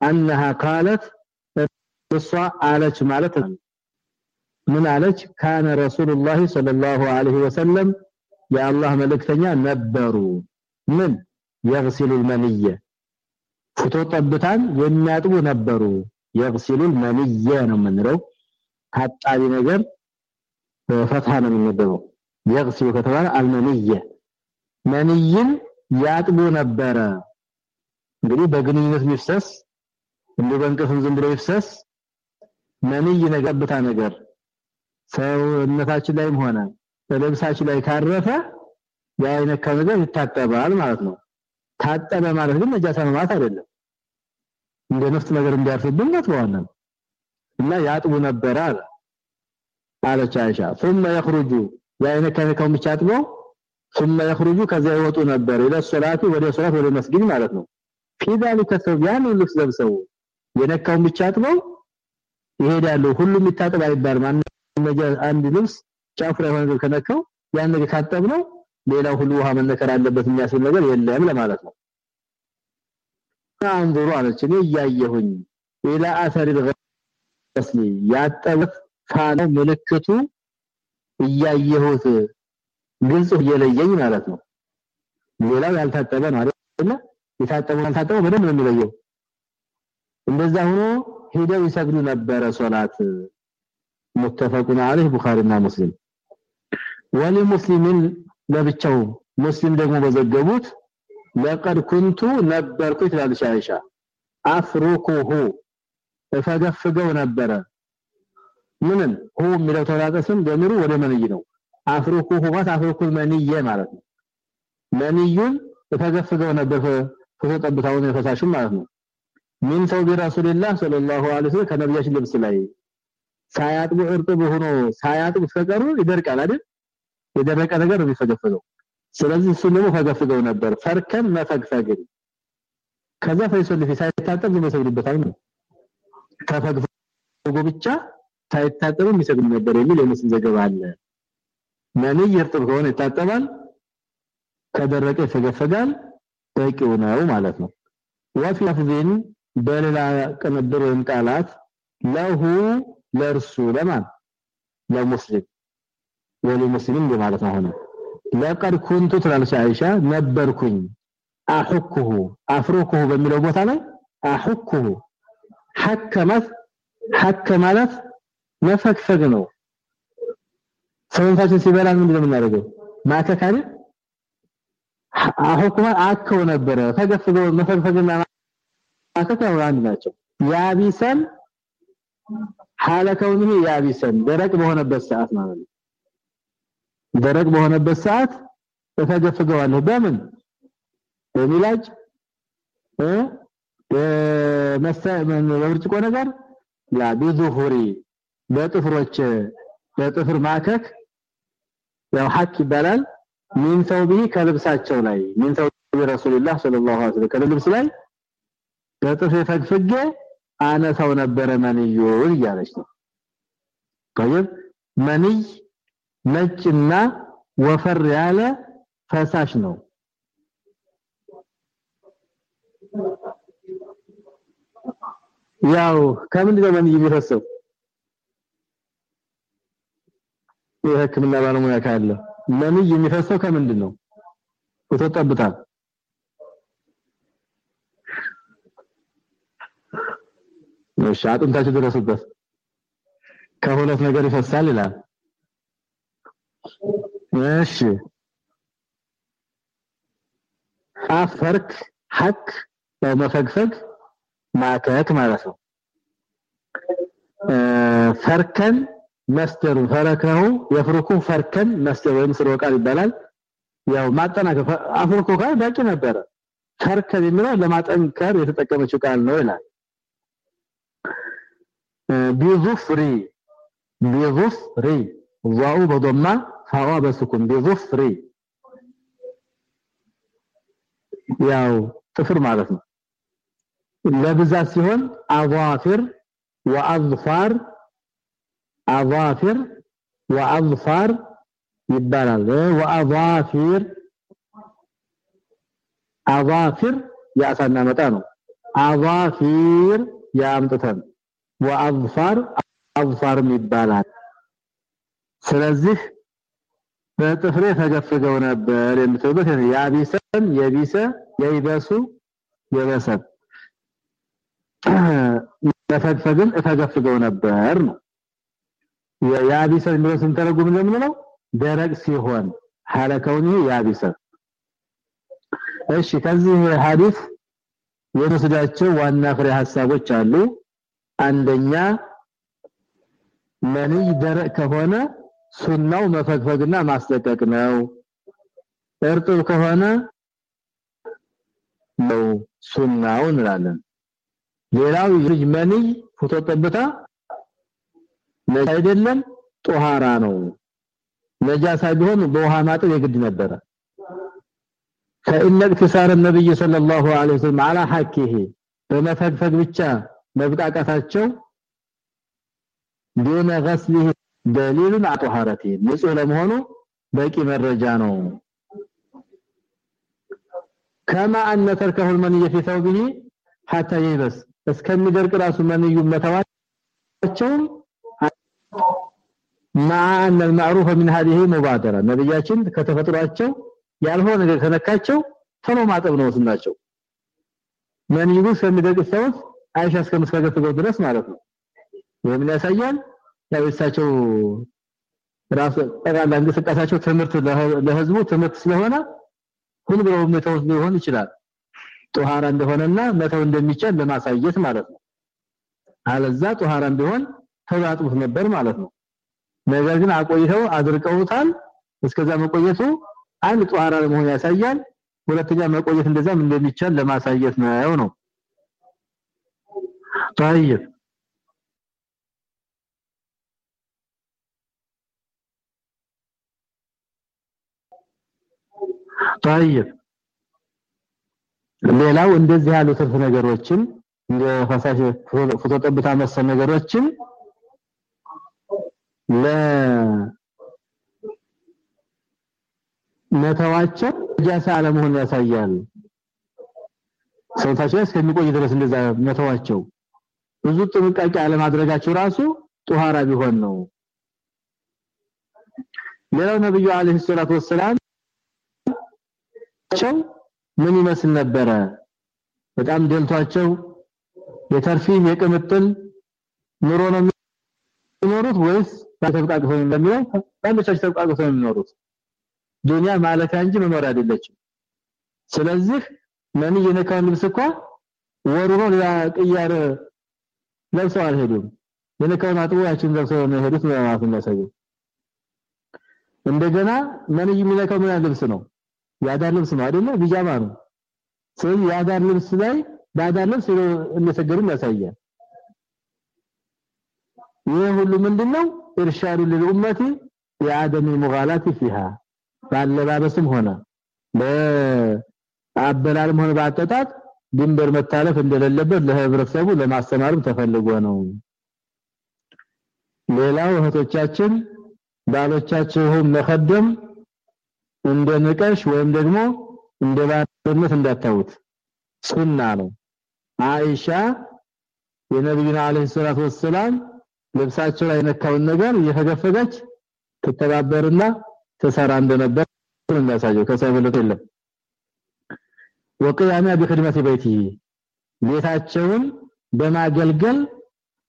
A: አነሃ ቃለት እሷ አለች ማለት ነው ምን አለች ካነ ረሱሉላህ ሰለላሁ ዐለይሂ ወሰለም የአላህ መልእክተኛ ነበሩ ምን የግሲሉል መንየ ፍቶ ጠብታን የሚያጥቡ ነበሩ። የግሲሉል መንየ ነው የምንለው። ታጣቢ ነገር ፈትሃ ነው የሚነበበው። የግሲሉ ከተባለ አልመንየ መንይን ያጥቡ ነበረ። እንግዲህ በግንኙነት የሚፍሰስ እንደ በእንቅልፍም ዝም ብሎ ይፍሰስ መንይ ነገር ነገር ሰውነታችን ላይም ሆነ በልብሳችን ላይ ካረፈ ያ የነካው ይታጠባል ማለት ነው። ታጠበ ማለት ግን ነጃሳ ነው ማለት አይደለም እንደ ነፍስ ነገር እንዲያርፍብን ነው እና ያጥቡ ነበረ አለ አለች አይሻ ثم يخرج ያ የነካው ብቻ አጥበው ثم يخرج ከዚያ ይወጡ ነበር ኢለ ሶላቱ ወደ ሶላት ወደ መስጊድ ማለት ነው في ذلك ያን ልብስ ለብሰው የነካውን ብቻ አጥበው ይሄዳሉ ሁሉም ይታጠብ አይባልም አንድ ልብስ ጫፍ ላይ ሆነ ከነካው ያን ነገር ካጠብ ነው ሌላው ሁሉ ውሃ መነከር አለበት የሚያስብል ነገር የለም ለማለት ነው አንዙሩ አለች እኔ እያየሁኝ ኢላ አሰር الغسل ያጠበት ፋነው ምልክቱ እያየሁት ግልጽ እየለየኝ ማለት ነው ሌላው ያልታጠበ ነው አይደል የታጠበው ያልታጠበው በደንብ ነው የሚለየው እንደዛ ሆኖ ሄደው ይሰግዱ ነበረ ሶላት متفقون عليه ቡኻሪና ሙስሊም ولمسلم ለብቻው ሙስሊም ደግሞ በዘገቡት ለቀድ ኩንቱ ነበርኩ ትላለች አይሻ። አፍሩኩሁ እፈገፍገው ነበረ። ምንም ሁ የሚለው ተራቀስም ጀምሩ ወደ መንይ ነው። አፍሩኩሁ ማለት አፍሩኩል መንየ ማለት ነው። መንዩን እፈገፍገው ነበር ፈተጠብታውን የፈሳሽም ማለት ነው። ምን ሰው ቢራሱልላህ ሰለላሁ ዐለይሂ ወሰለም ከነብያችን ልብስ ላይ ሳያጥቡ እርጥብ ሆኖ ሳያጥቡ ፈቀሩ ይደርቃል አይደል የደረቀ ነገር ነው የሚፈገፈገው ስለዚህ እሱ ደግሞ ፈገፍገው ነበር። ፈርከን መፈግፈግ ከዛ ፈይሶል ፊ ሳይታጠብ ይሰግድበታል ነው። ተፈግፈጉ ብቻ ሳይታጠብ የሚሰግድ ነበር የሚል የሙስሊም ዘገባ አለ። መንይ እርጥብ ከሆነ ይታጠባል ከደረቀ ይፈገፈጋል በቂው ነው ማለት ነው። ወፊ ለፍዚን በሌላ ቅንብር ወይም ቃላት ለሁ ለርሱ ለማን? ለሙስሊም በማለት ነው ሆነ ለቀድ ኩንቱ ትላለች አይሻ ነበርኩኝ አሁኩሁ አፍሩኩሁ በሚለው ቦታ ላይ አሁኩሁ ሐከመት ሐከ ማለት መፈግፈግ ነው። ሰውነታችን ሲበላ ምንድን ነው የምናደርገው? ማከክ ሁክማ አከው ነበረ ተገፍገው መፈግፈግና ማከተው አንድ ናቸው። ያቢሰን ሐለ ያቢሰን ደረቅ በሆነበት ሰዓት ማለት ነው ደረቅ በሆነበት ሰዓት ተፈገፍገዋለሁ በምን በሚላጭ እ በብርጭቆ ነገር ላ ቢዙሁሪ በጥፍሮች በጥፍር ማከክ ያው ሐክ ይባላል ሚን ሰውቢሂ ከልብሳቸው ላይ ሚን ሰውቢ ረሱልላህ ሰለላሁ ዐለይሂ ወሰለም ከልብስ ላይ በጥፍር ፈግፍጌ አነሳው ነበረ መንዩ እያለች ነው طيب መንይ ነጭና ወፈር ያለ ፈሳሽ ነው። ያው ከምንድን ነው መንይ የሚፈሰው? የህክምና ባለሙያ ካለ መንይ የሚፈሰው ከምንድን ነው? ወተጠብታ እሺ አጥንታችሁ ድረሱበት። ከሁለት ነገር ይፈሳል ይላል እሺ። አፈርክ ሐክ በመፈግፈግ ማከክ ማለት ነው። ፈርከን መስደሩ ፈረከው የፍርኩ ፈርከን መስደር ወይም ስርወ ቃል ይባላል። ያው ማጠናከር አፍርኮ ካል በቂ ነበረ። ፈርከን የሚለው ለማጠንከር የተጠቀመችው ቃል ነው ይላል። ቢዙፍሪ ቢዙፍሪ ዛኡ በዶማ ፋዋ በስኩን ቢዙፍሪ ያው ጥፍር ማለት ነው ለብዛት ሲሆን አዋፊር ወአዝፋር አዋፊር ወአዝፋር ይባላል ወአዋፊር አዋፊር ያሳና መጣ ነው አዋፊር ያምጥተን ወአዝፋር አዝፋርም ይባላል ስለዚህ በጥፍሬ ተገፍገው ነበር የምትሉበት ያቢሰን የቢሰ የይበሱ የበሰብ ተፈግፈግን ተገፍገው ነበር ነው። ያቢሰን የሚለው ስንተረጉም እንደምንለው ደረቅ ሲሆን ሐለከውኒ ያቢሰ። እሺ ከዚህ ሐዲስ የወሰዳቸው ዋና ፍሬ ሐሳቦች አሉ። አንደኛ መንይ ደረቅ ከሆነ ሱናው መፈግፈግና ማስለቀቅ ነው እርጥብ ከሆነ ነው ሱናው እንላለን ሌላው ልጅ መንይ ፎቶ ጠብታ አይደለም ጦሃራ ነው ነጃሳ ቢሆን በውሃ ማጠብ የግድ ነበረ فإن اكتسار النبي صلى الله عليه وسلم على حكه በመፈግፈግ ብቻ መብቃቃታቸው ዲነ غسله دليل على طهارته ንጹህ ለመሆኑ በቂ መረጃ ነው كما ان تركه المني في ثوبه حتى يبس እስከሚደርቅ ራሱ መንዩ መተዋቸው مع ان المعروف من هذه مبادره ነብያችን ከተፈጥሯቸው ያልሆነ ነገር ከነካቸው ቶሎ ማጠብ ነው ስናቸው መንዩ እስከሚደርቅ ሰዎች አይሻ እስከምትፈገፍገው ድረስ ማለት ነው ወይም ያሳያል ያው እሳቸው ራስ ጠቅላላ እንቅስቃሴያቸው ትምህርት ለህዝቡ ትምህርት ስለሆነ ሁሉ ብለው መተው ሊሆን ይችላል ጧሃራ እንደሆነና መተው እንደሚቻል ለማሳየት ማለት ነው አለዛ ጧሃራ ቢሆን ተባጥሙት ነበር ማለት ነው ነገር ግን አቆይተው አድርቀውታል እስከዛ መቆየቱ አንድ ጧሃራ ለመሆን ያሳያል ሁለተኛ መቆየት እንደዛም እንደሚቻል ለማሳየት ነው ነው طيب طيب ሌላው እንደዚህ ያሉ ትርፍ ነገሮችን እንደ ፈሳሽ ፎቶ ጠብታ መሰል ነገሮችን ለ መተዋቸው ጃሳ አለመሆን ያሳያል ሰውታቸው እስከሚቆይ ድረስ እንደዛ መተዋቸው ብዙ ጥንቃቄ አለማድረጋቸው ራሱ ጧሃራ ቢሆን ነው ሌላው ነብዩ አለይሂ ሰላቱ ወሰላም ቸው ምን ይመስል ነበረ? በጣም ደልቷቸው የተርፊም የቅምጥል ኑሮ ነው የሚኖሩት ወይስ ተብቃቅተው እንደሚለው ባንዶቻቸው ተብቃቅተው የሚኖሩት። ዱንያ ማለፊያ እንጂ መኖር አይደለችም። ስለዚህ መንይ የነካውን ልብስ እኮ ወርሮ ሌላ ቅያር ለብሰው አልሄዱም። የነካውን አጥቦ ያችን ለብሰው ነው የሄዱት ማለት እንደገና መንይ የሚነካው ምን ልብስ ነው ያዳር ልብስ ነው አይደለ? ቢጃማ ነው። ስለዚህ ያዳር ልብስ ላይ ባዳር ልብስ እንደሰገዱ ያሳያል። ይህ ሁሉ ምንድነው? ኢርሻዱ ለኡመቲ የአደም ሙጋላቲ ፊሃ። ባለባበስም ሆነ በአበላልም ሆነ በአጠጣጥ ድንበር መታለፍ እንደሌለበት ለህብረተሰቡ ለማስተማርም ተፈልጎ ነው። ሌላው እህቶቻችን ባሎቻችሁን መخدም እንደ ንቀሽ ወይም ደግሞ እንደ ባርነት እንዳታዩት ሱና ነው። አይሻ የነብዩና አለይሂ ሰላቱ ወሰላም ልብሳቸው ላይ የነካውን ነገር እየፈገፈገች ትተባበርና ትሰራ እንደነበር የሚያሳየው ከሰብለት የለም። ወቅያማ በخدمه ቤቲ ቤታቸውን በማገልገል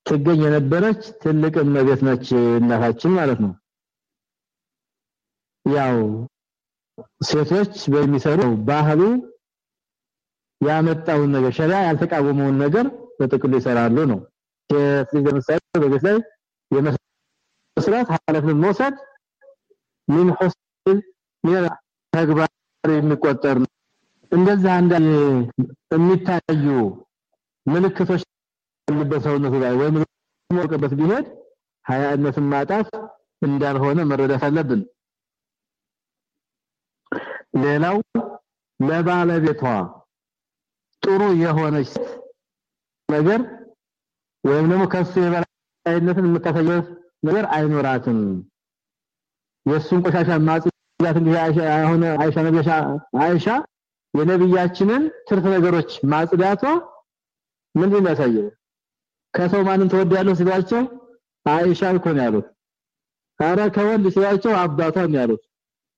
A: ትገኝ የነበረች ትልቅ እመቤት ነች እናታችን ማለት ነው ያው ሴቶች በሚሰሩ ባህሉ ያመጣውን ነገር ሸሪዓ ያልተቃወመውን ነገር በጥቅሉ ይሰራሉ ነው። ሴት ለምሳሌ በቤት ላይ የመስራት ኃላፊነት መውሰድ ምን ሆስል ምን ተግባር የሚቆጠር እንደዛ አንድ የሚታዩ ምልክቶች ያሉበት ሰውነቱ ላይ ወይም ሞቀበት ቢሄድ ሀያነትን ማጣት እንዳልሆነ መረዳት አለብን ሌላው ለባለቤቷ ጥሩ የሆነች ነገር ወይም ደግሞ ከሱ የበላይነትን የምታሳየው ነገር አይኖራትም። የሱን ቆሻሻ ማጽዳት እንግዲህ አይሻ ነብያሻ አይሻ የነብያችንን ትርፍ ነገሮች ማጽዳቷ ምንድን ነው ከሰው ማንን ተወዳለሁ ሲሏቸው አይሻ እኮ ነው ያሉት። አረ ከወንድ ሲሏቸው አባቷ ነው ያሉት።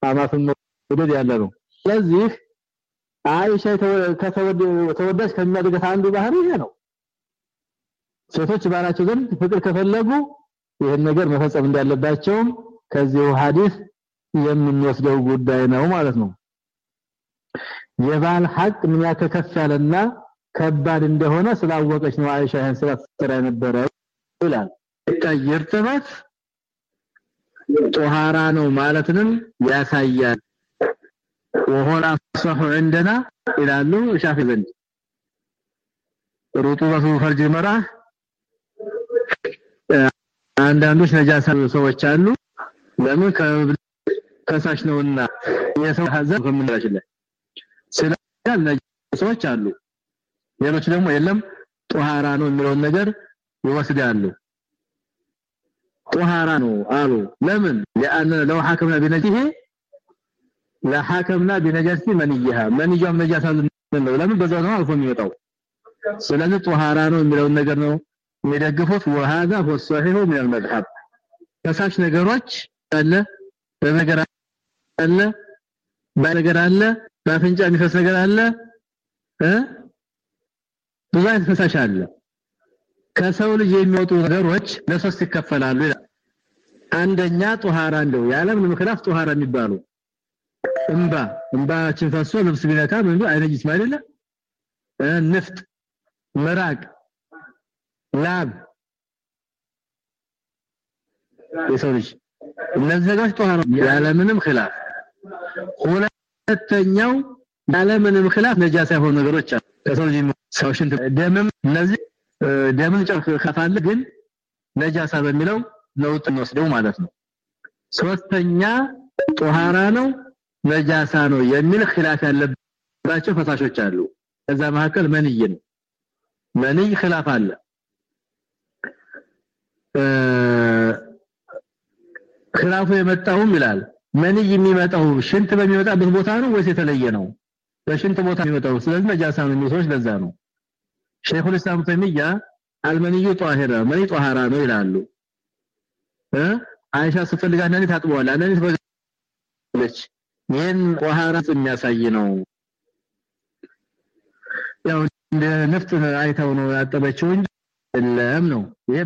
A: አማቱን ወደድ ያለ ነው። ስለዚህ አይሻ ተወዳጅ ከሚያደርጋት አንዱ ባህሪ ይሄ ነው። ሴቶች ባላቸው ዘንድ ፍቅር ከፈለጉ ይህን ነገር መፈጸም እንዳለባቸውም ከዚሁ ሐዲስ የምንወስደው ጉዳይ ነው ማለት ነው። የባል ሐቅ ምን ያክል ከፍ ያለና ከባድ እንደሆነ ስላወቀች ነው አይሻ ይህን ስራ ትሰራ የነበረው ይላል። እርጥበት ጦሃራ ነው ማለትንም ያሳያል وهنا صح عندنا ይላሉ ሻፊ ዘንድ ሩጡበቱ ፈርጅ መራ አንዳንዶች ነጃሳ ሰዎች አሉ ለምን ከሳሽ ነውና የሰው ሀዘብ ከምንላችለ ስለዚህ ነጃሶች አሉ ሌሎች ደግሞ የለም ጧሃራ ነው የሚለውን ነገር ይወስዳሉ ጧሃራ ነው አሉ ለምን لان لو حكمنا بنجه ለሐከምና ቢነጃሲ መንይሃ መንያም ነጃሳ ነው ለምን በዛው ነው አልፎ የሚወጣው ስለዚህ ጧሃራ ነው የሚለውን ነገር ነው የሚደግፉት وهذا هو الصحيح من المذهب ፈሳሽ ነገሮች አለ በነገር አለ በነገር አለ በአፍንጫ የሚፈስ ነገር አለ እ ብዙ አይነት ፈሳሽ አለ ከሰው ልጅ የሚወጡ ነገሮች ለሶስት ይከፈላሉ ይላል አንደኛ ጧሃራ እንደው ያለም ምክንያት ጧሃራ የሚባሉ እንባ እንባችን ፈሶ ልብስ ቢነካ ምን አይነጅስ አይደለ ንፍጥ መራቅ ላብ የሰው ልጅ እነዚህ ነገሮች ጧሃራ ያለምንም خلاف ሁለተኛው ያለምንም خلاف ነጃሳ የሆኑ ነገሮች አሉ ከሰው ልጅ ሰው ሽንት ደምም እነዚህ ደምን ጨርቅ ከፋለ ግን ነጃሳ በሚለው ለውጥ እንወስደው ማለት ነው ሶስተኛ ጧሃራ ነው ነጃሳ ነው የሚል خلاف ያለባቸው ፈሳሾች አሉ ከዛ መካከል መንይ ነው መንይ خلاف አለ خلاف የመጣውም ይላል መንይ የሚመጣው ሽንት በሚመጣበት ቦታ ነው ወይስ የተለየ ነው በሽንት ቦታ የሚመጣው ስለዚህ ነጃሳ ነው የሚሰዎች ለዛ ነው ሼኹል ኢስላም ተይሚያ አልመንዩ ጧሂራ መኒ ጧሃራ ነው ይላሉ እ አይሻ ስትፈልጋ አንዳንዴ ታጥበዋል አንዳንዴ ትበለች ይህን ጧሃራት የሚያሳይ ነው። ያው እንደ ነፍጥ አይተው ነው ያጠበችው እንጂ የለም ነው። ይሄ